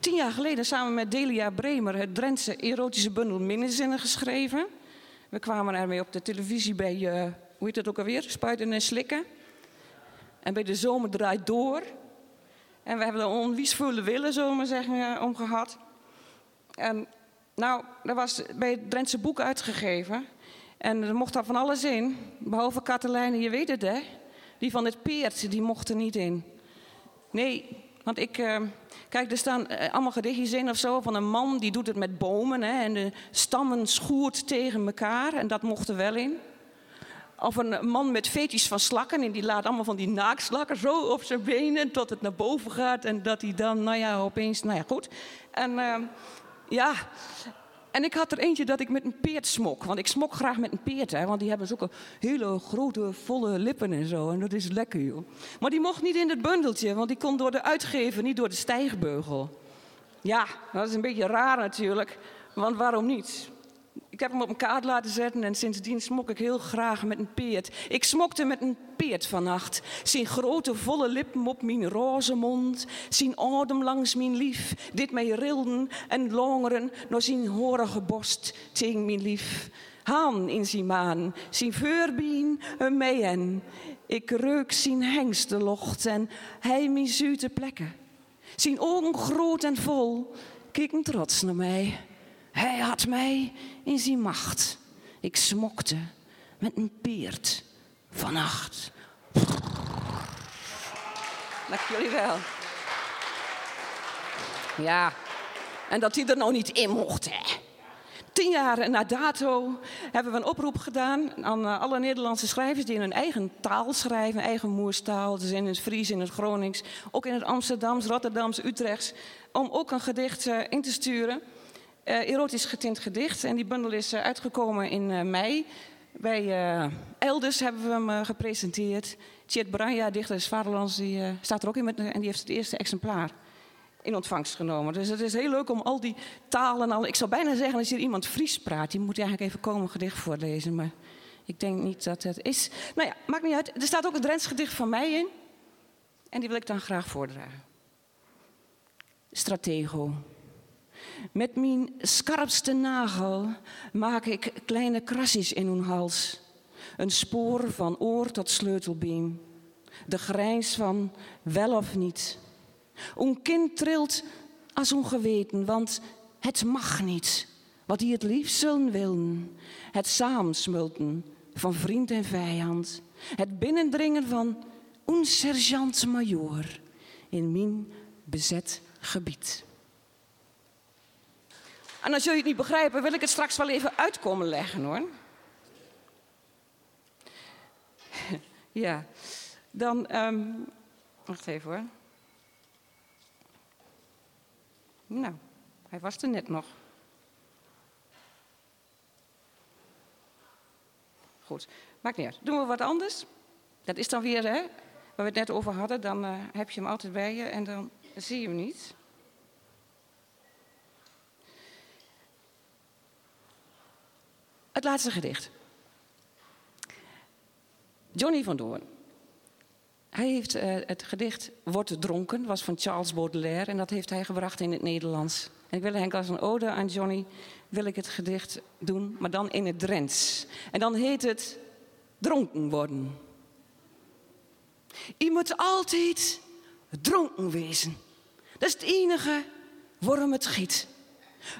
S5: tien jaar geleden samen met Delia Bremer het Drentse erotische bundel Minnezinnen geschreven. We kwamen ermee op de televisie bij, uh, hoe heet dat ook alweer? Spuiten en slikken. En bij de zomer draait door. En we hebben er onwiesvolle willen, zullen we zeggen, uh, om gehad. En nou, er was bij het Drentse boek uitgegeven. En er mocht daar van alles in, behalve Katelijne, je weet het hè. Die van het peert, die mocht er niet in. Nee, want ik, uh, kijk, er staan uh, allemaal gedichtjes in of zo van een man die doet het met bomen hè, en de stammen schoert tegen elkaar en dat mocht er wel in. Of een man met fetisch van slakken en die laat allemaal van die naakslakken zo op zijn benen tot het naar boven gaat en dat hij dan, nou ja, opeens, nou ja, goed. En uh, ja, en ik had er eentje dat ik met een peert smok. Want ik smok graag met een peert, hè, want die hebben zulke hele grote, volle lippen en zo. En dat is lekker, joh. Maar die mocht niet in het bundeltje, want die kon door de uitgever, niet door de stijgbeugel. Ja, dat is een beetje raar natuurlijk, want waarom niet? Ik heb hem op een kaart laten zetten en sindsdien smok ik heel graag met een peert. Ik smokte met een peert vannacht. Zijn grote volle lippen op mijn roze mond. Zijn adem langs mijn lief. Dit mij rilden en longeren naar zijn horige borst tegen mijn lief. Haan in zijn maan, zijn veurbien een meien. Ik reuk zijn hengstenlocht en hij mijn zute plekken. Zijn ogen groot en vol, keken trots naar mij. Hij had mij in zijn macht. Ik smokte met een peert vannacht. Dank jullie wel. Ja, en dat hij er nou niet in mocht, hè. tien jaar na dato hebben we een oproep gedaan aan eh, alle Nederlandse schrijvers die in hun eigen taal schrijven, eigen moerstaal, dus in het Fries, in het Gronings, ook in het Amsterdams, Rotterdams, Utrechts, om ook een gedicht eh, in te sturen. Eh, erotisch getint gedicht. En die bundel is eh, uitgekomen in eh, mei. Bij Elders hebben we hem gepresenteerd. Tjeerd Branja, dichter des Vaderlands, die staat er ook in met, en die heeft het eerste exemplaar in ontvangst genomen. Dus het is heel leuk om al die talen... Al, ik zou bijna zeggen, als hier iemand Fries praat... die moet eigenlijk even komen gedicht voorlezen. Maar ik denk niet dat het is. Nou ja, maakt niet uit. Er staat ook een Drents gedicht van mij in. En die wil ik dan graag voordragen. Stratego. Met mijn scherpste nagel maak ik kleine krasjes in hun hals. Een spoor van oor tot sleutelbeen. De grijns van wel of niet. Een kind trilt als ongeweten, want het mag niet. Wat hij het liefst zullen willen. Het samensmulten van vriend en vijand. Het binnendringen van een sergeant-majoor in mijn bezet gebied. En als jullie het niet begrijpen, wil ik het straks wel even uitkomen leggen hoor. ja, dan. ehm, wacht even hoor. Nou, hij was er net nog. Goed, maakt niet uit. Doen we wat anders? Dat is dan weer, hè, waar we het net over hadden. Dan eh, heb je hem altijd bij je en dan zie je hem niet. Laatste gedicht. Johnny van Doorn. Hij heeft eh, het gedicht Wordt dronken, was van Charles Baudelaire. En dat heeft hij gebracht in het Nederlands. En ik wil Henk als een ode aan Johnny, wil ik het gedicht doen, maar dan in het Drents. En dan heet het Dronken worden. Je moet altijd dronken wezen. Dat is het enige waarom het giet.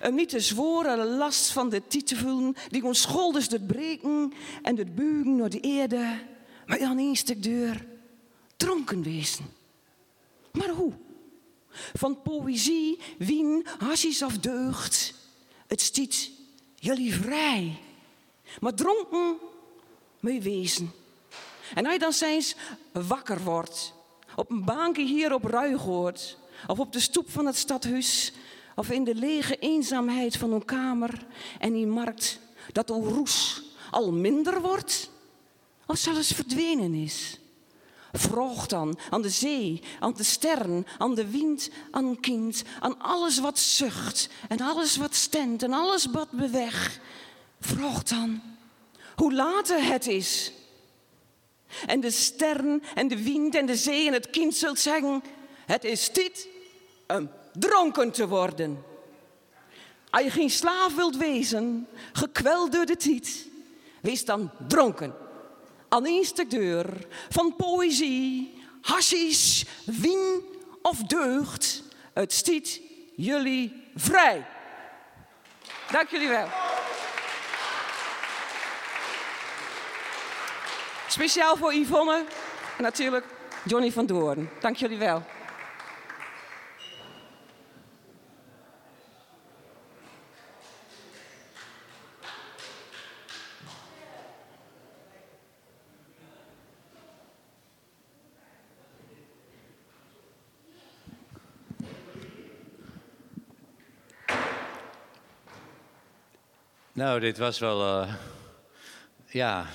S5: Om niet de zware last van de te voelen, die ons schouders het breken en het buigen naar de eerde, maar aan één stuk deur dronken wezen. Maar hoe? Van poëzie, wien, hasjes of deugd, het stiet jullie vrij. Maar dronken moet je wezen. En je dan eens wakker wordt, op een bankje hier op Ruigoord, of op de stoep van het stadhuis, of in de lege eenzaamheid van een kamer en die markt, dat uw roes al minder wordt, of zelfs verdwenen is. Vroeg dan aan de zee, aan de sterren, aan de wind, aan een kind, aan alles wat zucht en alles wat stemt en alles wat beweegt. Vroeg dan hoe laat het is. En de sterren en de wind en de zee en het kind zult zeggen: Het is tijd om dronken te worden. Als je geen slaaf wilt wezen, gekweld door de tiet, wees dan dronken. Aan stuk deur van poëzie, hashish, wien of deugd. Het stiet jullie vrij. Dank jullie wel. Speciaal voor Yvonne en natuurlijk Johnny van Doorn. Dank jullie wel.
S3: Nou, dit was wel, eh, ja,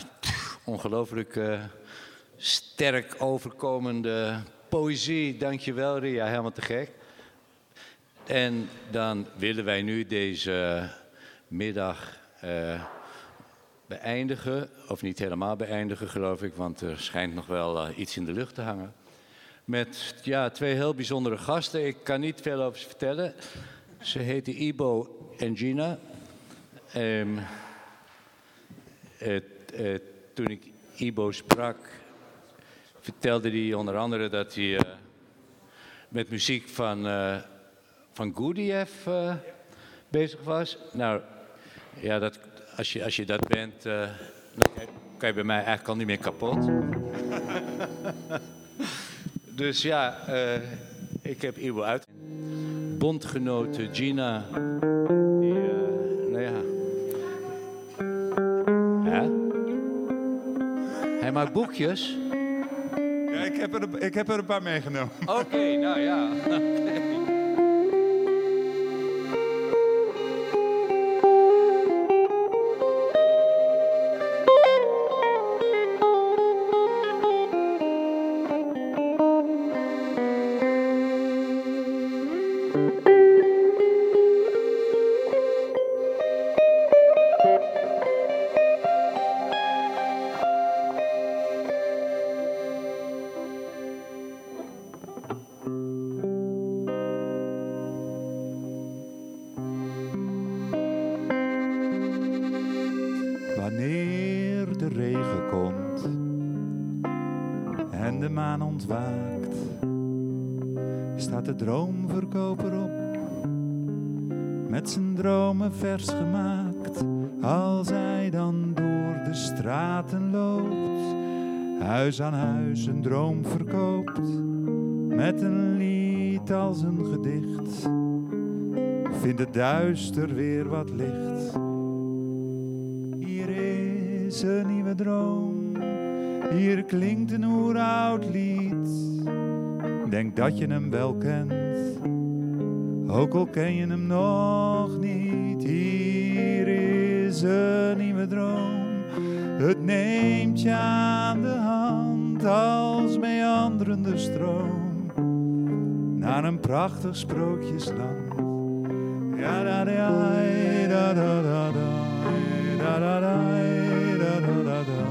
S3: ongelooflijk eh, sterk overkomende poëzie. Dankjewel, Ria, helemaal te gek. En dan willen wij nu deze middag eh, beëindigen, of niet helemaal beëindigen, geloof ik, want er schijnt nog wel iets in de lucht te hangen. Met ja, twee heel bijzondere gasten. Ik kan niet veel over ze vertellen. Ze heten Ibo en Gina. Ehm, eh, toen ik Ibo sprak, vertelde hij onder andere dat hij eh, met muziek van, eh van Gurdjieff eh, bezig was. Nou, ja, dat, als, je, als je dat bent, dan kan je, bij mij eigenlijk al niet meer kapot. dus ja, ik heb Ibo uit. Bondgenote Gina, die, nou Ja? Hij maakt boekjes.
S6: Ja, ik, heb er, ik heb er een paar meegenomen.
S3: Oké, nou ja.
S6: een droom verkoopt, met een lied als een gedicht, vindt het duister weer wat licht. Hier is een nieuwe droom, hier klinkt een oeroud lied. Denk dat je hem wel kent, ook al ken je hem nog niet. Hier is een nieuwe droom, het neemt je aan de hand als meanderende stroom naar een prachtig sprookjesland. Ja, da, da, da. Da, da, da, da, da, da, da.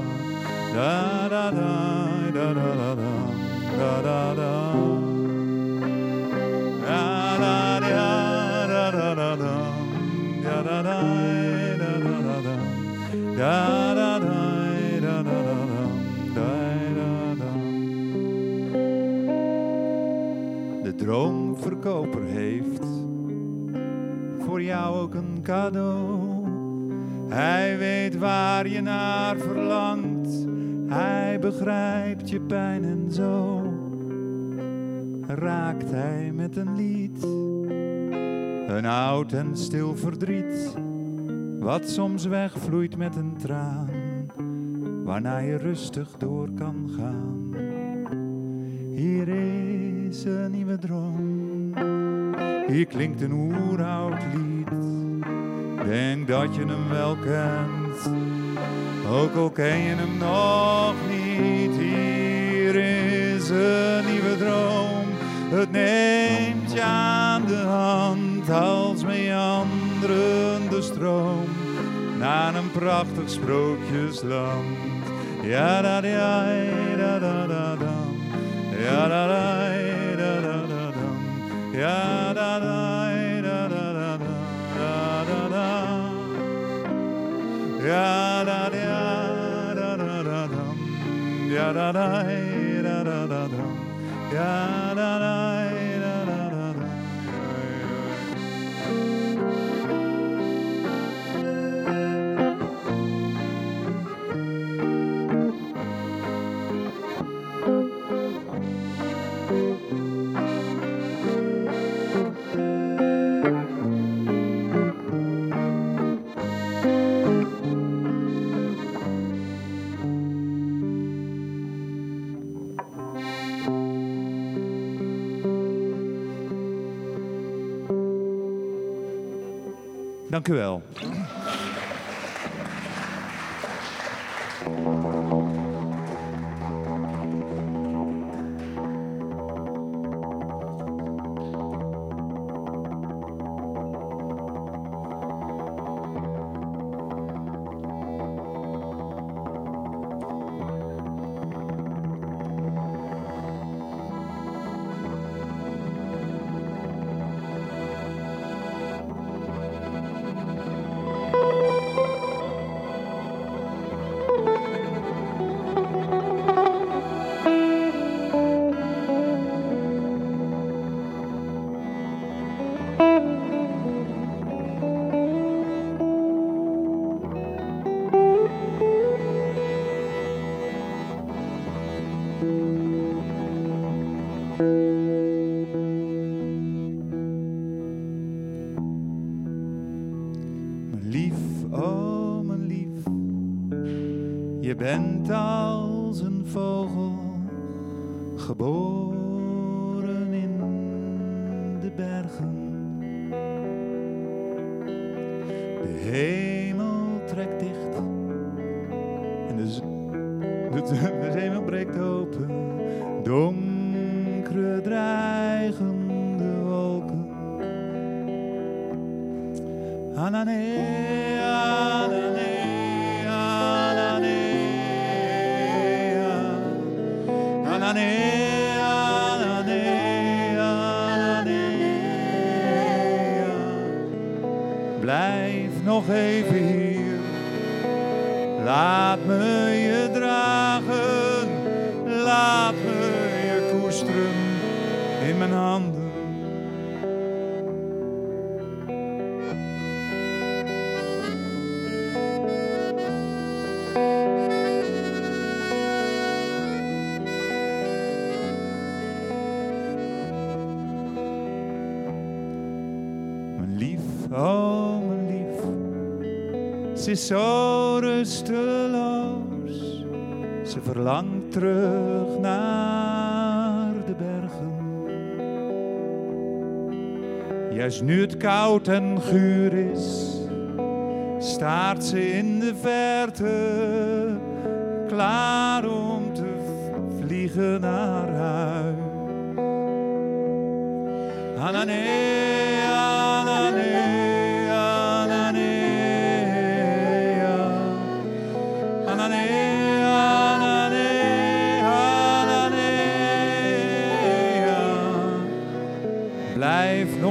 S6: Da, da, da, da, da, da, voor jou ook een cadeau. Hij weet waar je naar verlangt. Hij begrijpt je pijn en zo. Raakt hij met een lied. Een oud en stil verdriet. Wat soms wegvloeit met een traan. Waarna je rustig door kan gaan. Hier is een nieuwe droom. Hier klinkt een oeroud lied. Denk dat je hem wel kent. Ook al ken je hem nog niet. Hier is een nieuwe droom. Het neemt je aan de hand als meanderende stroom. Naar een prachtig sprookjesland. Ja da da da da da da. Ja da da da. Ja da da da da da da. Da da da. Da da da da da da. Da da da da da da. Da da da Dank u wel. Oh mijn lief, ze is zo rusteloos. Ze verlangt terug naar de bergen. Juist nu het koud en guur is, staart ze in de verte, klaar om te vliegen naar huis. Anane, anane,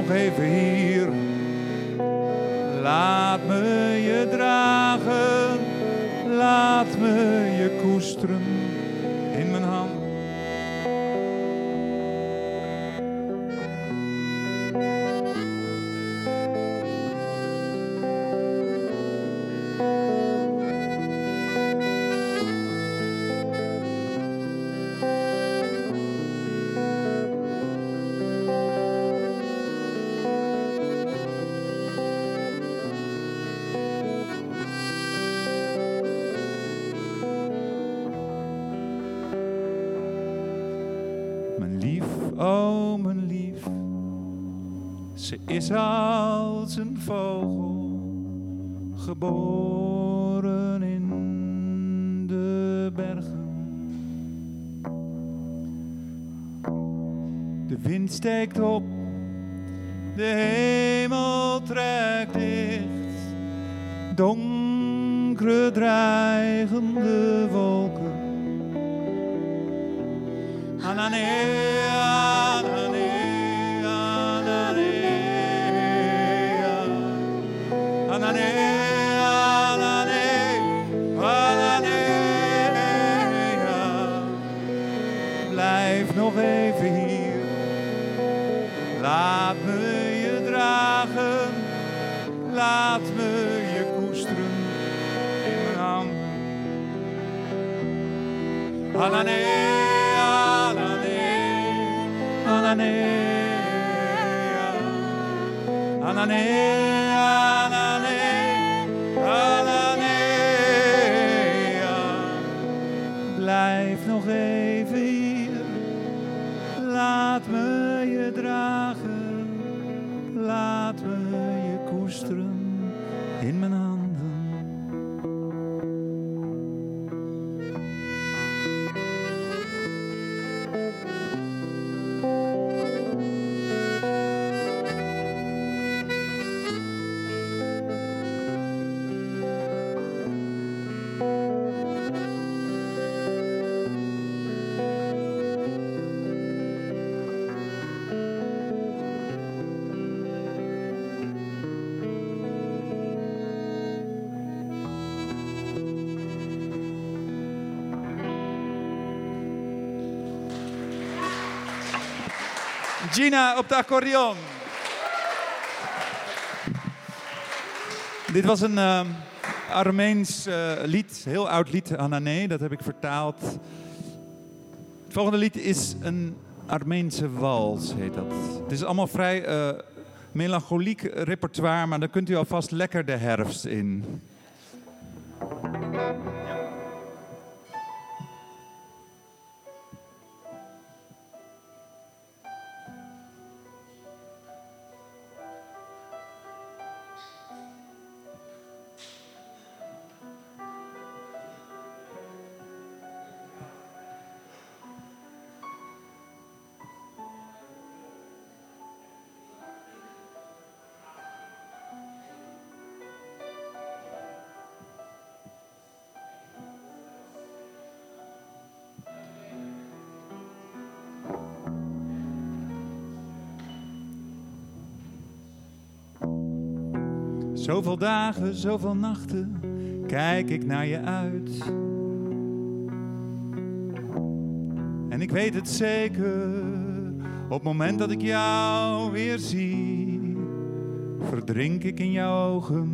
S6: Blijf nog is als een vogel, geboren in de bergen. De wind steekt op, de hemel trekt dicht, donkere dreigende wolken. Anane, me je koesteren in mijn handen. Anane, anane, anane, ja. Gina op de accordeon. Dit was een eh, Armeens eh, lied, heel oud lied, Anane, dat heb ik vertaald. Het volgende lied is een Armeense wals, heet dat. Het is allemaal vrij eh, melancholiek repertoire, maar dan kunt u alvast lekker de herfst in. Zoveel dagen, zoveel nachten kijk ik naar je uit. En ik weet het zeker, op het moment dat ik jou weer zie, verdrink ik in jouw ogen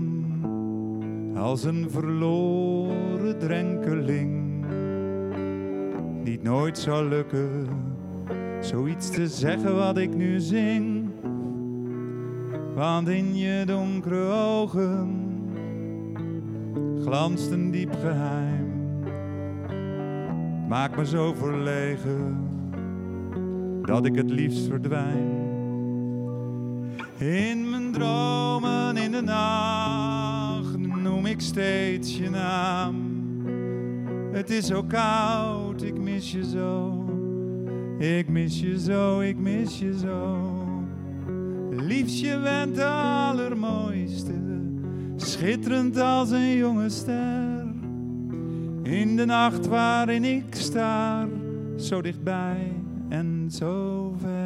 S6: als een verloren drenkeling. Niet nooit zou lukken, zoiets te zeggen wat ik nu zing. Want in je donkere ogen glanst een diep geheim. Maak me zo verlegen dat ik het liefst verdwijn. In mijn dromen in de nacht noem ik steeds je naam. Het is zo koud, ik mis je zo. Ik mis je zo, ik mis je zo. Liefst, je bent de allermooiste, schitterend als een jonge ster. In de nacht waarin ik sta, zo dichtbij en zo ver.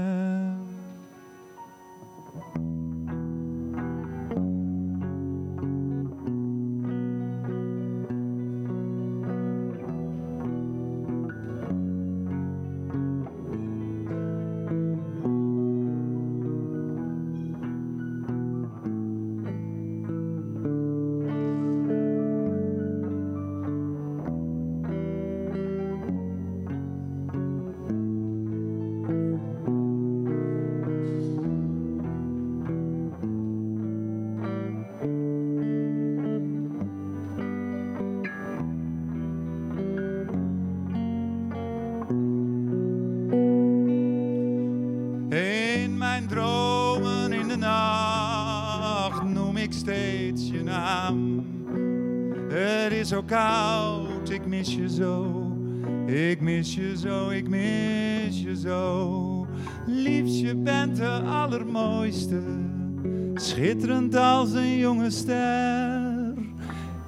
S6: Schitterend als een jonge ster.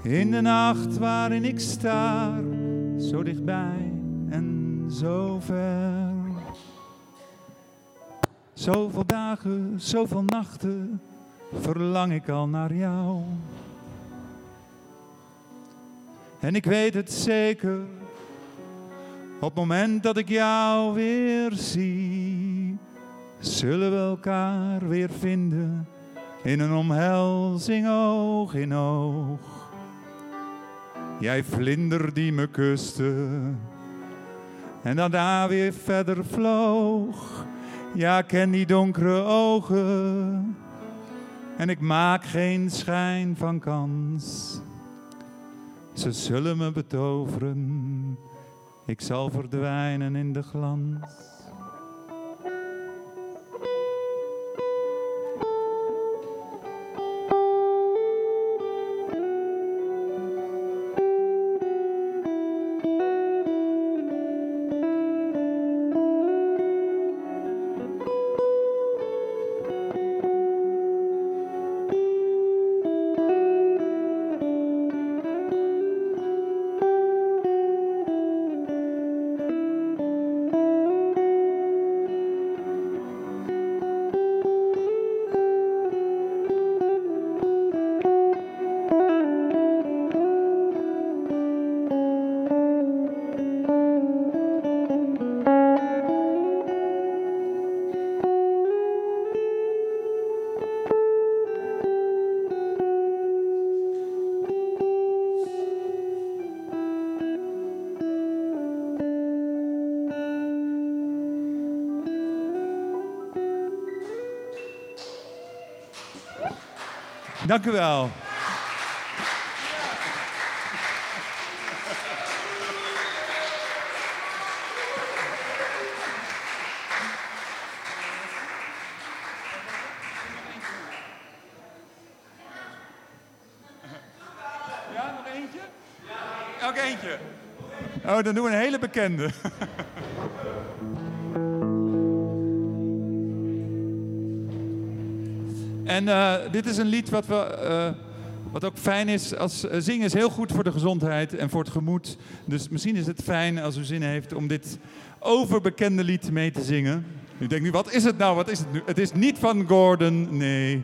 S6: In de nacht waarin ik sta, zo dichtbij en zo ver. Zoveel dagen, zoveel nachten verlang ik al naar jou. En ik weet het zeker, op het moment dat ik jou weer zie, zullen we elkaar weer vinden in een omhelzing oog in oog. Jij vlinder die me kuste en daarna weer verder vloog. Ja, ken die donkere ogen en ik maak geen schijn van kans. Ze zullen me betoveren, ik zal verdwijnen in de glans. Dank u wel. Ja, nog eentje? Ook eentje. Oh, dan doen we een hele bekende. En eh, dit is een lied wat, we, eh, wat ook fijn is. Als, eh, zingen is heel goed voor de gezondheid en voor het gemoed. Dus misschien is het fijn als u zin heeft om dit overbekende lied mee te zingen. U denkt nu, wat is het nou? Wat is het nu? Het is niet van Gordon, nee.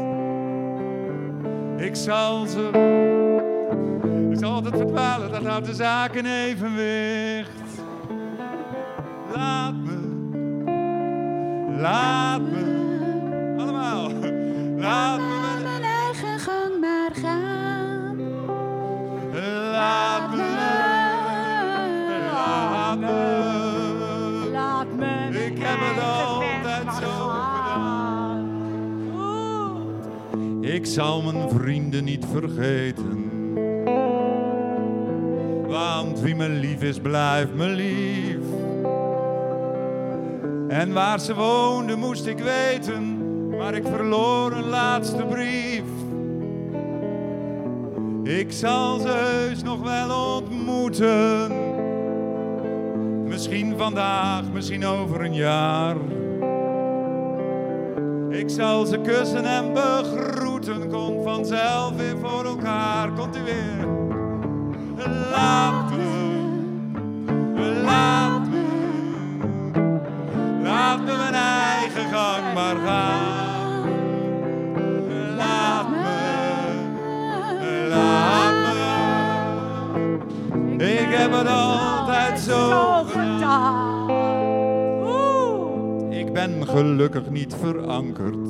S6: Ik zal ze, ik zal altijd verdwalen, dat houdt de zaak in evenwicht. Laat me, laat me, Zal mijn vrienden niet vergeten. Want wie me lief is, blijft me lief. En waar ze woonde moest ik weten, maar ik verloor een laatste brief. Ik zal ze heus nog wel ontmoeten. Misschien vandaag, misschien over een jaar. Ik zal ze kussen en komt vanzelf weer voor elkaar. Komt u weer? Laat me, laat me, laat me mijn eigen gang maar gaan. Laat me, laat me. Ik heb het altijd zo gedaan.
S1: gedaan. Oeh.
S6: Ik ben gelukkig niet verankerd.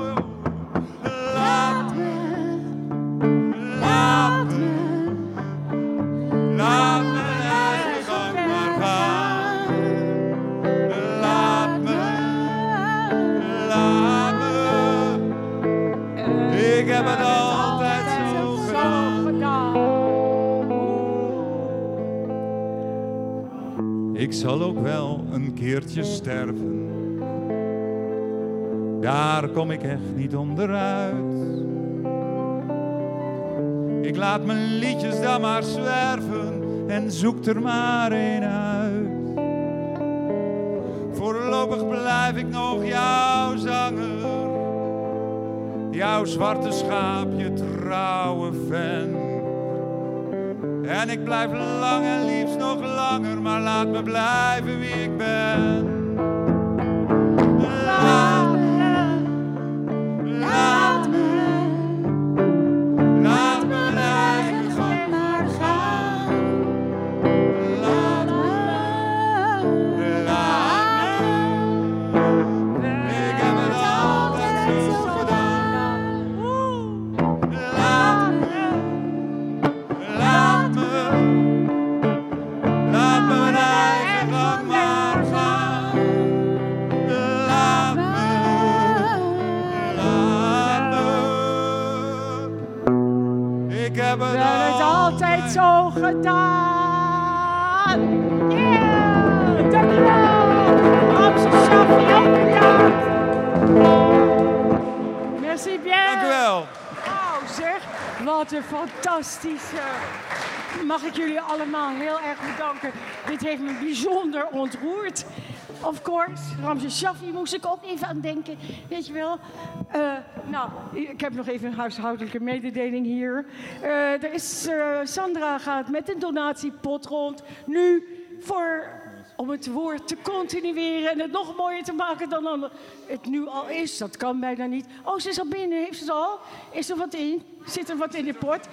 S6: Ik zal ook wel een keertje sterven. Daar kom ik echt niet onderuit. Ik laat mijn liedjes dan maar zwerven en zoek er maar een uit. Voorlopig blijf ik nog jouw zanger. Jouw zwarte schaap, je trouwe fan. En ik blijf lang en liefst nog langer, maar laat me blijven wie ik ben. Gedaan.
S1: Yeah, dankjewel. Amsterdam Shaffi, ook bedankt. Merci bien.
S6: Dank u wel.
S1: Nou zeg, wat een fantastische... Mag ik jullie allemaal heel erg bedanken. Dit heeft me bijzonder ontroerd. Of course, Ramses Shaffi moest ik ook even aan denken. Weet je wel? Eh, nou, ik heb nog even een huishoudelijke mededeling hier. Eh, er is, eh, Sandra gaat met een donatiepot rond. Nu voor, om het woord te continueren en het nog mooier te maken dan, dan het nu al is. Dat kan bijna niet. Oh, ze is al binnen. Heeft ze het al? Is er wat in? Zit er wat in de pot?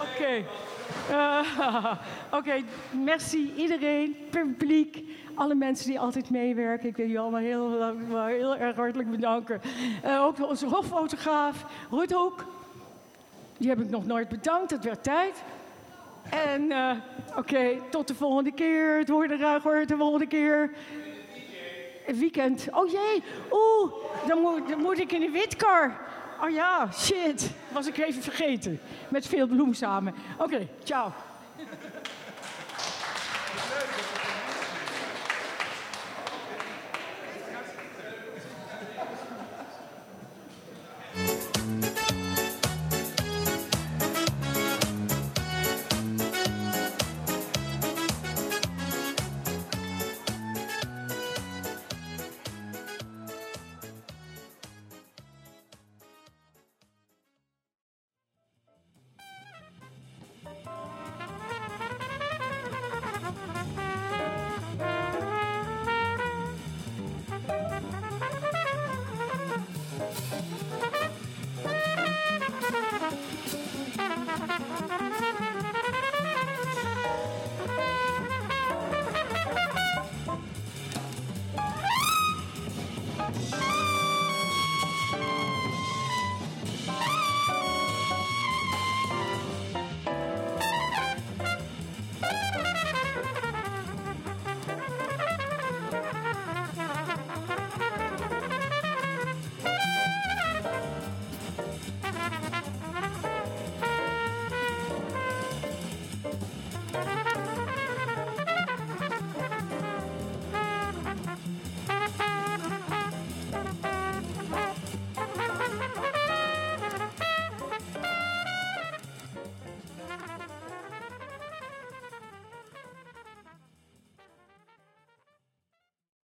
S1: Oké. Oké, merci iedereen, publiek, alle mensen die altijd meewerken. Ik wil jullie allemaal heel, heel erg hartelijk bedanken. Eh, ook onze hoffotograaf, Ruud Hoek. Die heb ik nog nooit bedankt, het werd tijd. En eh, oké, tot de volgende keer. Het wordt ruig hoor, de volgende keer. Weekend. Oh jee, oeh, dan moet, dan moet ik in de witkar. Oh ja, shit, was ik even vergeten. Met veel bloem samen. Oké, ciao.